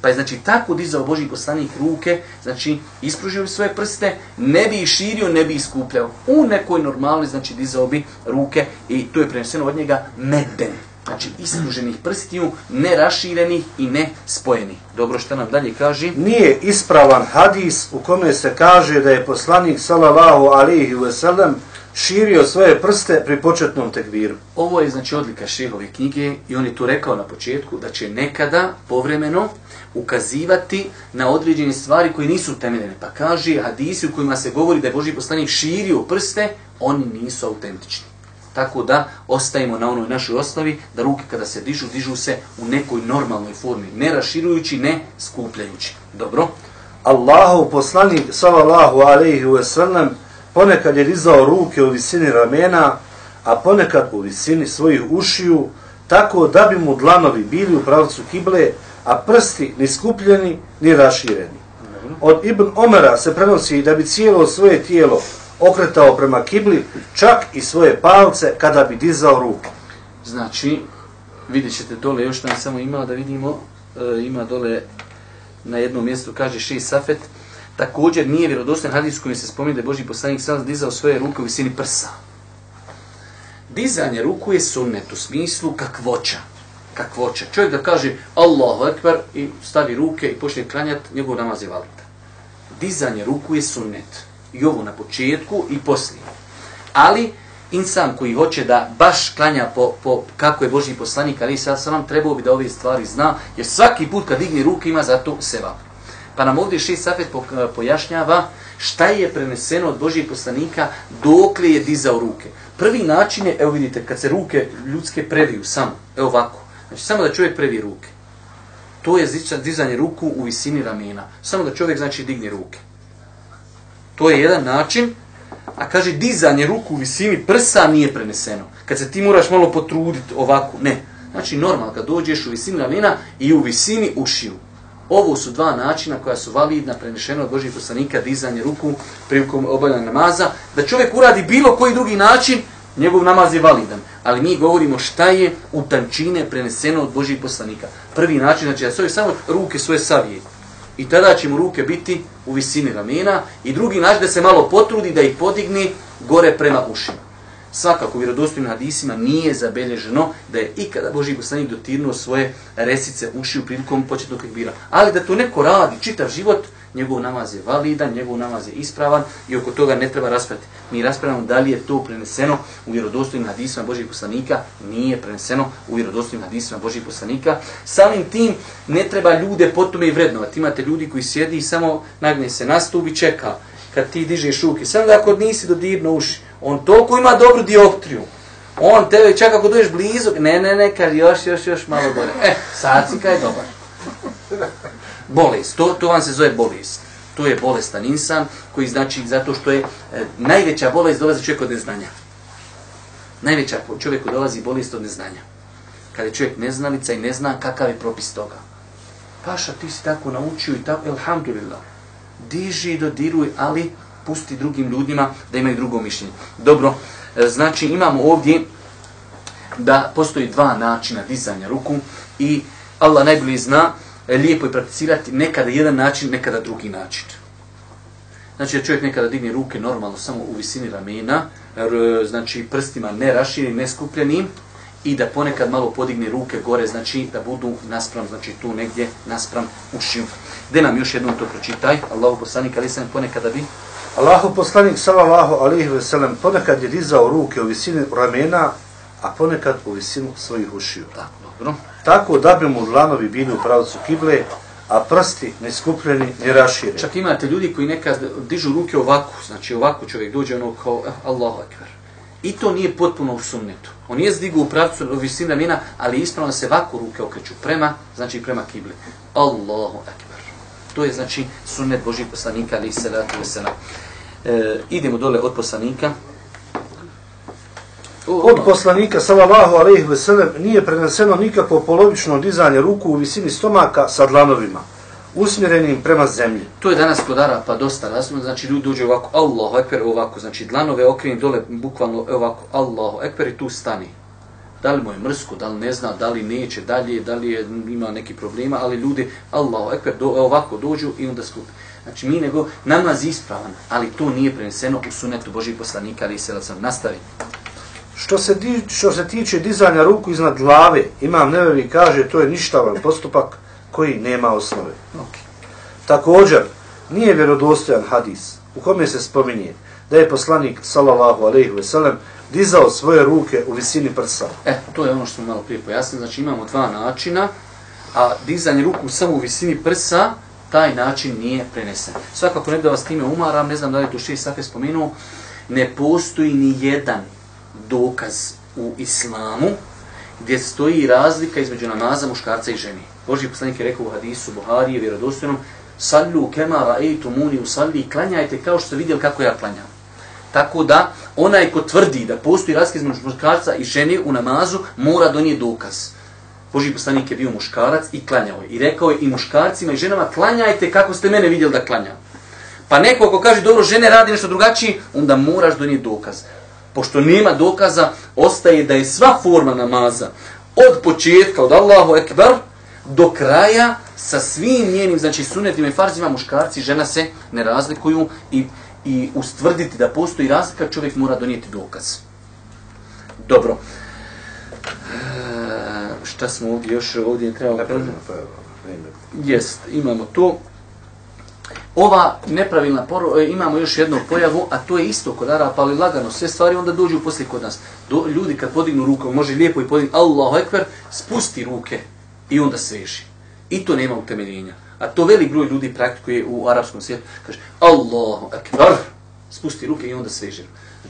[SPEAKER 3] Pa je znači tako dizao Boži poslanik ruke, znači ispružio bi svoje prste, ne bi ih širio, ne bi ih skupljao. U nekoj normalni znači dizao bi ruke i to je preneseno od njega medden. Znači ispruženih prstiju, ne raširenih i ne spojenih. Dobro što nam dalje kaže.
[SPEAKER 4] Nije ispravan hadis u kome se kaže da je poslanik sallallahu alaihi ve sellem širio svoje prste pri početnom tekbiru.
[SPEAKER 3] Ovo je znači odlika šehove knjige i on je tu rekao na početku da će nekada povremeno ukazivati na određene stvari koje nisu temeljene. Pa kaže hadisi u kojima se govori da je Boži poslanik širio prste, oni nisu autentični. Tako da ostajemo na onoj našoj osnovi da ruke kada se dižu, dižu se u nekoj normalnoj formi, ne raširujući, ne skupljajući. Dobro?
[SPEAKER 4] Allahov poslanik sallallahu alejhi ve sellem ponekad je dizao ruke u visini ramena, a ponekad u visini svojih ušiju, tako da bi mu dlanovi bili u pravcu kible, a prsti ni skupljeni ni rašireni. Od Ibn Omera se prenosi da bi cijelo svoje tijelo okretao prema kibli, čak i svoje palce kada bi dizao ruku.
[SPEAKER 3] Znači, vidjet ćete dole, još tam samo ima da vidimo, e, ima dole na jednom mjestu, kaže Ši Safet, također nije vjerodostan hadis kojim se spominje da je Boži poslanik sam dizao svoje ruke u visini prsa. Dizanje ruku je sunnet u smislu kakvoća. Kakvoća. Čovjek da kaže Allahu Ekber i stavi ruke i počne klanjati, njegov namaz je valita. Dizanje ruku je sunnet. I ovo na početku i poslije. Ali, insan koji hoće da baš klanja po, po kako je Božji poslanik, ali sad sam vam trebao bi da ove stvari zna, jer svaki put kad digne ruke ima za to sevap. Pa nam ovdje šest safet po- e, pojašnjava šta je preneseno od Božjih poslanika dokle je dizao ruke. Prvi način je, evo vidite, kad se ruke ljudske previju samo, evo ovako. Znači samo da čovjek previje ruke. to je dizanje ruku u visini ramena. Samo da čovjek znači digne ruke. To je jedan način, a kaže dizanje ruku u visini prsa nije preneseno. Kad se ti moraš malo potruditi ovako, ne. Znači normalno kad dođeš u visini ramena i u visini ušiju. Ovo su dva načina koja su validna, prenešena od Božih poslanika, dizanje ruku prilikom obavljanja namaza. Da čovjek uradi bilo koji drugi način, njegov namaz je validan. Ali mi govorimo šta je u tančine preneseno od Božih poslanika. Prvi način, znači da svoje samo ruke svoje savije. I tada će mu ruke biti u visini ramena. I drugi način da se malo potrudi da ih podigni gore prema ušima. Svakako, u vjerodostojnim hadisima nije zabelježeno da je ikada Boži poslanik dotirnuo svoje resice ušiju prilikom početnog tekbira. Ali da to neko radi čitav život, njegov namaz je validan, njegov namaz je ispravan i oko toga ne treba raspraviti. Mi raspravljamo da li je to preneseno u vjerodostojnim hadisima Božih poslanika, nije preneseno u vjerodostojnim hadisima Božih poslanika. Samim tim ne treba ljude potome i vrednovati. Imate ljudi koji sjedi i samo nagne se na stup i čeka kad ti dižeš ruke. Samo da ako nisi dodirno uši, on toliko ima dobru dioptriju. On tebe čak ako dođeš blizu, ne, ne, ne, kad još, još, još malo bolje. E, sad si kaj dobar. Bolest, to, to vam se zove bolest. To je bolestan insan koji znači zato što je e, najveća bolest dolazi čovjek od neznanja. Najveća po čovjeku dolazi bolest od neznanja. Kada je čovjek neznalica i ne zna kakav je propis toga. Paša, ti si tako naučio i tako, elhamdulillah. Diži i dodiruj, ali pusti drugim ljudima da imaju drugo mišljenje. Dobro, e, znači imamo ovdje da postoji dva načina dizanja ruku i Allah najbolje zna, E, lijepo je prakticirati nekada jedan način, nekada drugi način. Znači da čovjek nekada digne ruke normalno samo u visini ramena, r, znači prstima ne rašireni, ne skupljenim, i da ponekad malo podigne ruke gore, znači da budu naspram, znači tu negdje naspram ušiju. Gde nam još jednom to pročitaj, Allahu poslanik, ali sam ponekada bi
[SPEAKER 4] Allahu poslanik sallallahu alihi ve sellem ponekad je dizao ruke u visini ramena, a ponekad u visinu svojih ušiju.
[SPEAKER 3] tako, dobro.
[SPEAKER 4] Tako da bi mu dlanovi bili u pravcu kible, a prsti ne skupljeni, ne rašireni.
[SPEAKER 3] Čak imate ljudi koji nekad dižu ruke ovako, znači ovako čovjek dođe ono kao eh, Allahu akbar. I to nije potpuno u sunnetu. On je zdigu u pravcu u visini ramena, ali ispravno se ovako ruke okreću prema, znači prema kibli. Allahu akbar. To je znači sunnet Božih poslanika, ali se se e, idemo dole od poslanika.
[SPEAKER 4] Od poslanika sallallahu alejhi ve sellem nije preneseno nikakvo polovično dizanje ruku u visini stomaka sa dlanovima usmjerenim prema zemlji.
[SPEAKER 3] To je danas kod Arapa dosta razumno, znači ljudi dođe ovako, Allahu ekber, ovako, znači dlanove okreni dole, bukvalno ovako, Allahu ekber i tu stani. Da li mu je mrsko, da li ne zna, da li neće, dalje, da li je, ima neki problema, ali ljudi, Allahu ekber, do, ovako dođu i onda skupi. Znači mi nego namaz ispravan, ali to nije preneseno u sunetu Božih poslanika, ali se sam nastavi.
[SPEAKER 4] Što se, di, što se tiče dizanja ruku iznad glave, imam nevevi kaže to je ništavan postupak koji nema osnove.
[SPEAKER 3] Okay.
[SPEAKER 4] Također, nije vjerodostojan hadis u kome se spominje da je poslanik sallallahu alejhi ve sellem dizao svoje ruke u visini prsa.
[SPEAKER 3] E, to je ono što smo malo prije pojasnili. Znači imamo dva načina, a dizanje ruku samo u visini prsa, taj način nije prenesen. Svakako ne da vas time umaram, ne znam da li to šest safe spomenuo, ne postoji ni jedan dokaz u islamu gdje stoji razlika između namaza muškarca i ženi. Boži poslanik je rekao u hadisu Buharije, vjerodostojnom, sallu kema ra'eitu muni usalli, klanjajte kao što ste vidjeli kako ja klanjam. Tako da, onaj ko tvrdi da postoji razlika između muškarca i žene u namazu, mora donijeti dokaz. Boži poslanik je bio muškarac i klanjao je. I rekao je i muškarcima i ženama, klanjajte kako ste mene vidjeli da klanjam. Pa neko ako kaže, dobro, žene radi nešto drugačije, onda moraš donijeti dokaz. Pošto nema dokaza, ostaje da je sva forma namaza od početka, od Allahu Ekber, do kraja sa svim njenim, znači sunetima i farzima, muškarci i žena se ne razlikuju i, i ustvrditi da postoji razlika, čovjek mora donijeti dokaz. Dobro. E, šta smo ovdje još ovdje trebalo? Jest, imamo to. Ova nepravilna poru, e, imamo još jednu pojavu, a to je isto kod Arapa, ali lagano, sve stvari onda dođu poslije kod nas. Do, ljudi kad podignu ruku, može lijepo i podignu Allahu Ekber, spusti ruke i onda sveži. I to nema utemeljenja. A to velik broj ljudi praktikuje u arapskom svijetu. Kaže, Allahu ekber, spusti ruke i onda sveži.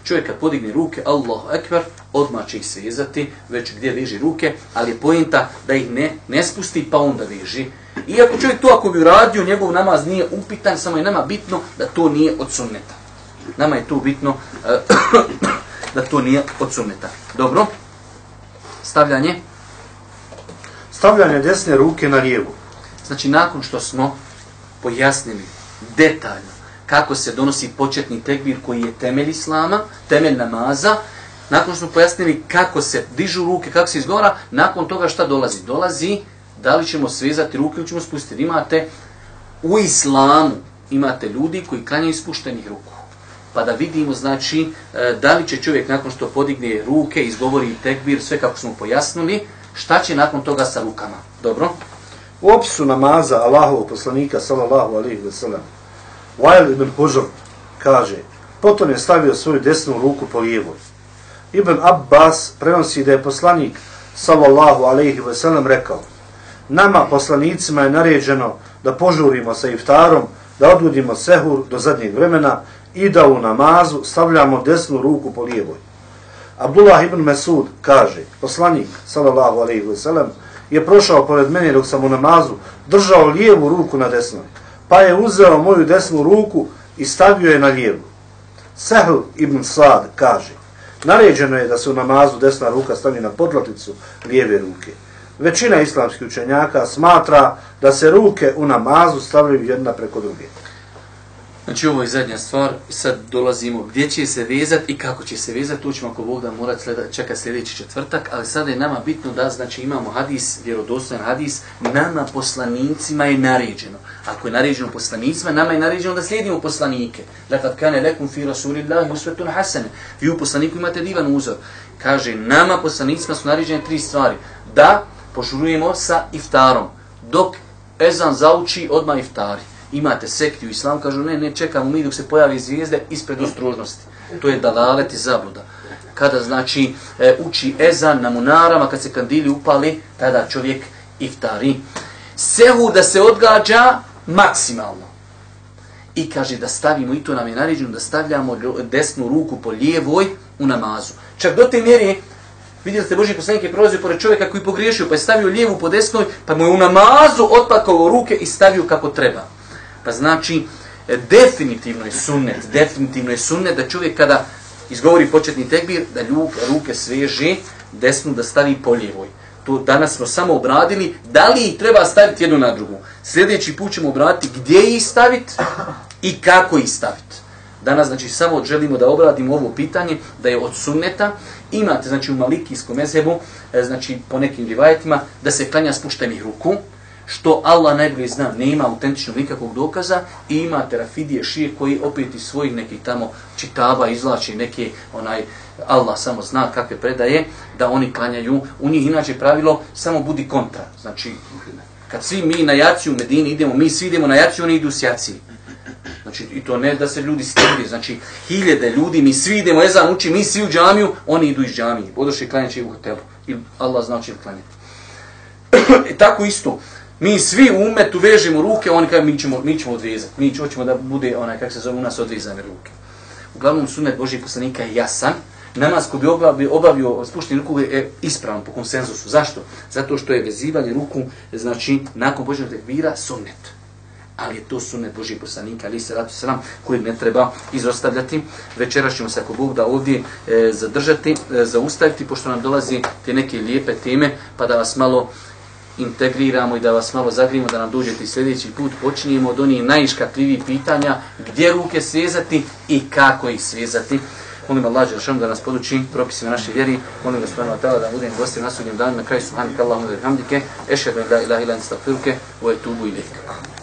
[SPEAKER 3] Čovjek kad podigne ruke, Allahu ekber, odmah će ih svezati, već gdje veži ruke, ali je pojenta da ih ne, ne spusti pa onda veži. Iako čovjek to ako bi uradio, njegov namaz nije upitan, samo je nama bitno da to nije od sunneta. Nama je to bitno eh, da to nije od sunneta. Dobro? Stavljanje?
[SPEAKER 4] Stavljanje desne ruke na lijevu.
[SPEAKER 3] Znači, nakon što smo pojasnili detaljno kako se donosi početni tekbir koji je temelj islama, temelj namaza, nakon što smo pojasnili kako se dižu ruke, kako se izgovara, nakon toga šta dolazi? Dolazi da li ćemo svezati ruke ili ćemo spustiti. Imate u islamu, imate ljudi koji klanjaju ispuštenih ruku. Pa da vidimo, znači, e, da li će čovjek nakon što podigne ruke, izgovori tekbir, sve kako smo pojasnili, šta će nakon toga sa rukama. Dobro?
[SPEAKER 4] U opisu namaza Allahovog poslanika, sallallahu alaihi wa sallam, Wael ibn Hujr kaže, potom je stavio svoju desnu ruku po lijevoj. Ibn Abbas prenosi da je poslanik, sallallahu alaihi wa sallam, rekao, nama poslanicima je naređeno da požurimo sa iftarom, da odgudimo sehur do zadnjeg vremena i da u namazu stavljamo desnu ruku po lijevoj. Abdullah ibn Mesud kaže, poslanik, sallallahu alaihi wa sallam, je prošao pored mene dok sam u namazu držao lijevu ruku na desnoj, pa je uzeo moju desnu ruku i stavio je na lijevu. Sehl ibn Sad kaže, naređeno je da se u namazu desna ruka stavi na podlaticu lijeve ruke. Većina islamskih učenjaka smatra da se ruke u namazu stavljaju jedna preko druge.
[SPEAKER 3] Znači ovo je zadnja stvar, sad dolazimo gdje će se vezati i kako će se vezati, tu ćemo ako Bog da morat čekati sljedeći četvrtak, ali sada je nama bitno da znači imamo hadis, vjerodostojan hadis, nama poslanicima je naređeno. Ako je naređeno poslanicima, nama je naređeno da slijedimo poslanike. Lekad kane lekum fi rasulillahi usvetun hasene. Vi u poslaniku imate divan uzor. Kaže, nama poslanicima su naređene tri stvari. Da požurujemo sa iftarom, dok ezan zauči odmah iftari imate sekti u islamu, kažu ne, ne, čekamo mi dok se pojavi zvijezde ispred ostrožnosti. To je dalalet i zabluda. Kada znači e, uči ezan na munarama, kad se kandili upali, tada čovjek iftari. Sehu da se odgađa maksimalno. I kaže da stavimo, i to nam je naređeno, da stavljamo desnu ruku po lijevoj u namazu. Čak do te mjeri, vidjeli ste Boži poslanik je prolazio pored čovjeka koji pogriješio, pa je stavio lijevu po desnoj, pa mu je u namazu otpakovao ruke i stavio kako treba. Pa znači, e, definitivno je sunnet, definitivno je sunnet da čovjek kada izgovori početni tekbir, da ljuke, ruke sveže, desnu da stavi po lijevoj. To danas smo samo obradili, da li ih treba staviti jednu na drugu. Sljedeći put ćemo obraditi gdje ih staviti i kako ih staviti. Danas znači samo želimo da obradimo ovo pitanje, da je od sunneta, imate znači u malikijskom mezebu, e, znači po nekim rivajetima, da se klanja spuštenih ruku, što Allah najbolje zna, nema autentično nikakvog dokaza i imate rafidije šije koji opet iz svojih nekih tamo čitava izlači neke, onaj, Allah samo zna kakve predaje, da oni klanjaju. U njih inače pravilo samo budi kontra. Znači, kad svi mi na jaciju u Medini idemo, mi svi idemo na jaciju, oni idu s jaciji. Znači, i to ne da se ljudi stvari, znači, hiljede ljudi, mi svi idemo, ezan uči, mi svi u džamiju, oni idu iz džamije. Bodoši klanjaći u hotelu. I Allah zna će klanjati. I tako isto, Mi svi u umetu vežemo ruke, oni kažu mi ćemo, mi ćemo odvezati. Mi hoćemo da bude onaj, kako se zove, u nas odvezane ruke. Uglavnom, sunet Božih poslanika je jasan. Namaz ko bi obavio, obavio spušteni ruku je ispravan po konsenzusu. Zašto? Zato što je vezivanje ruku, znači, nakon Božih tekbira, sunnet. Ali je to sunnet Božih poslanika, ali se ratu sram, koji ne treba izostavljati. Večeras ćemo se, ako Bog da ovdje e, zadržati, e, zaustaviti, pošto nam dolazi te neke lijepe teme, pa da vas malo integriramo i da vas malo zagrijemo da nam dođete sljedeći put, počinjemo od onih najiškatljivih pitanja gdje ruke svezati i kako ih svezati. Molim Allah Đelšanu da nas poduči propisima naše vjeri. Molim ga Subhanahu wa ta'ala da budem gostim na sudnjem danu na kraju Subhanak Allahumma wa bihamdike. Ešhedu la ilaha illa anta astaghfiruke wa atubu ilayk.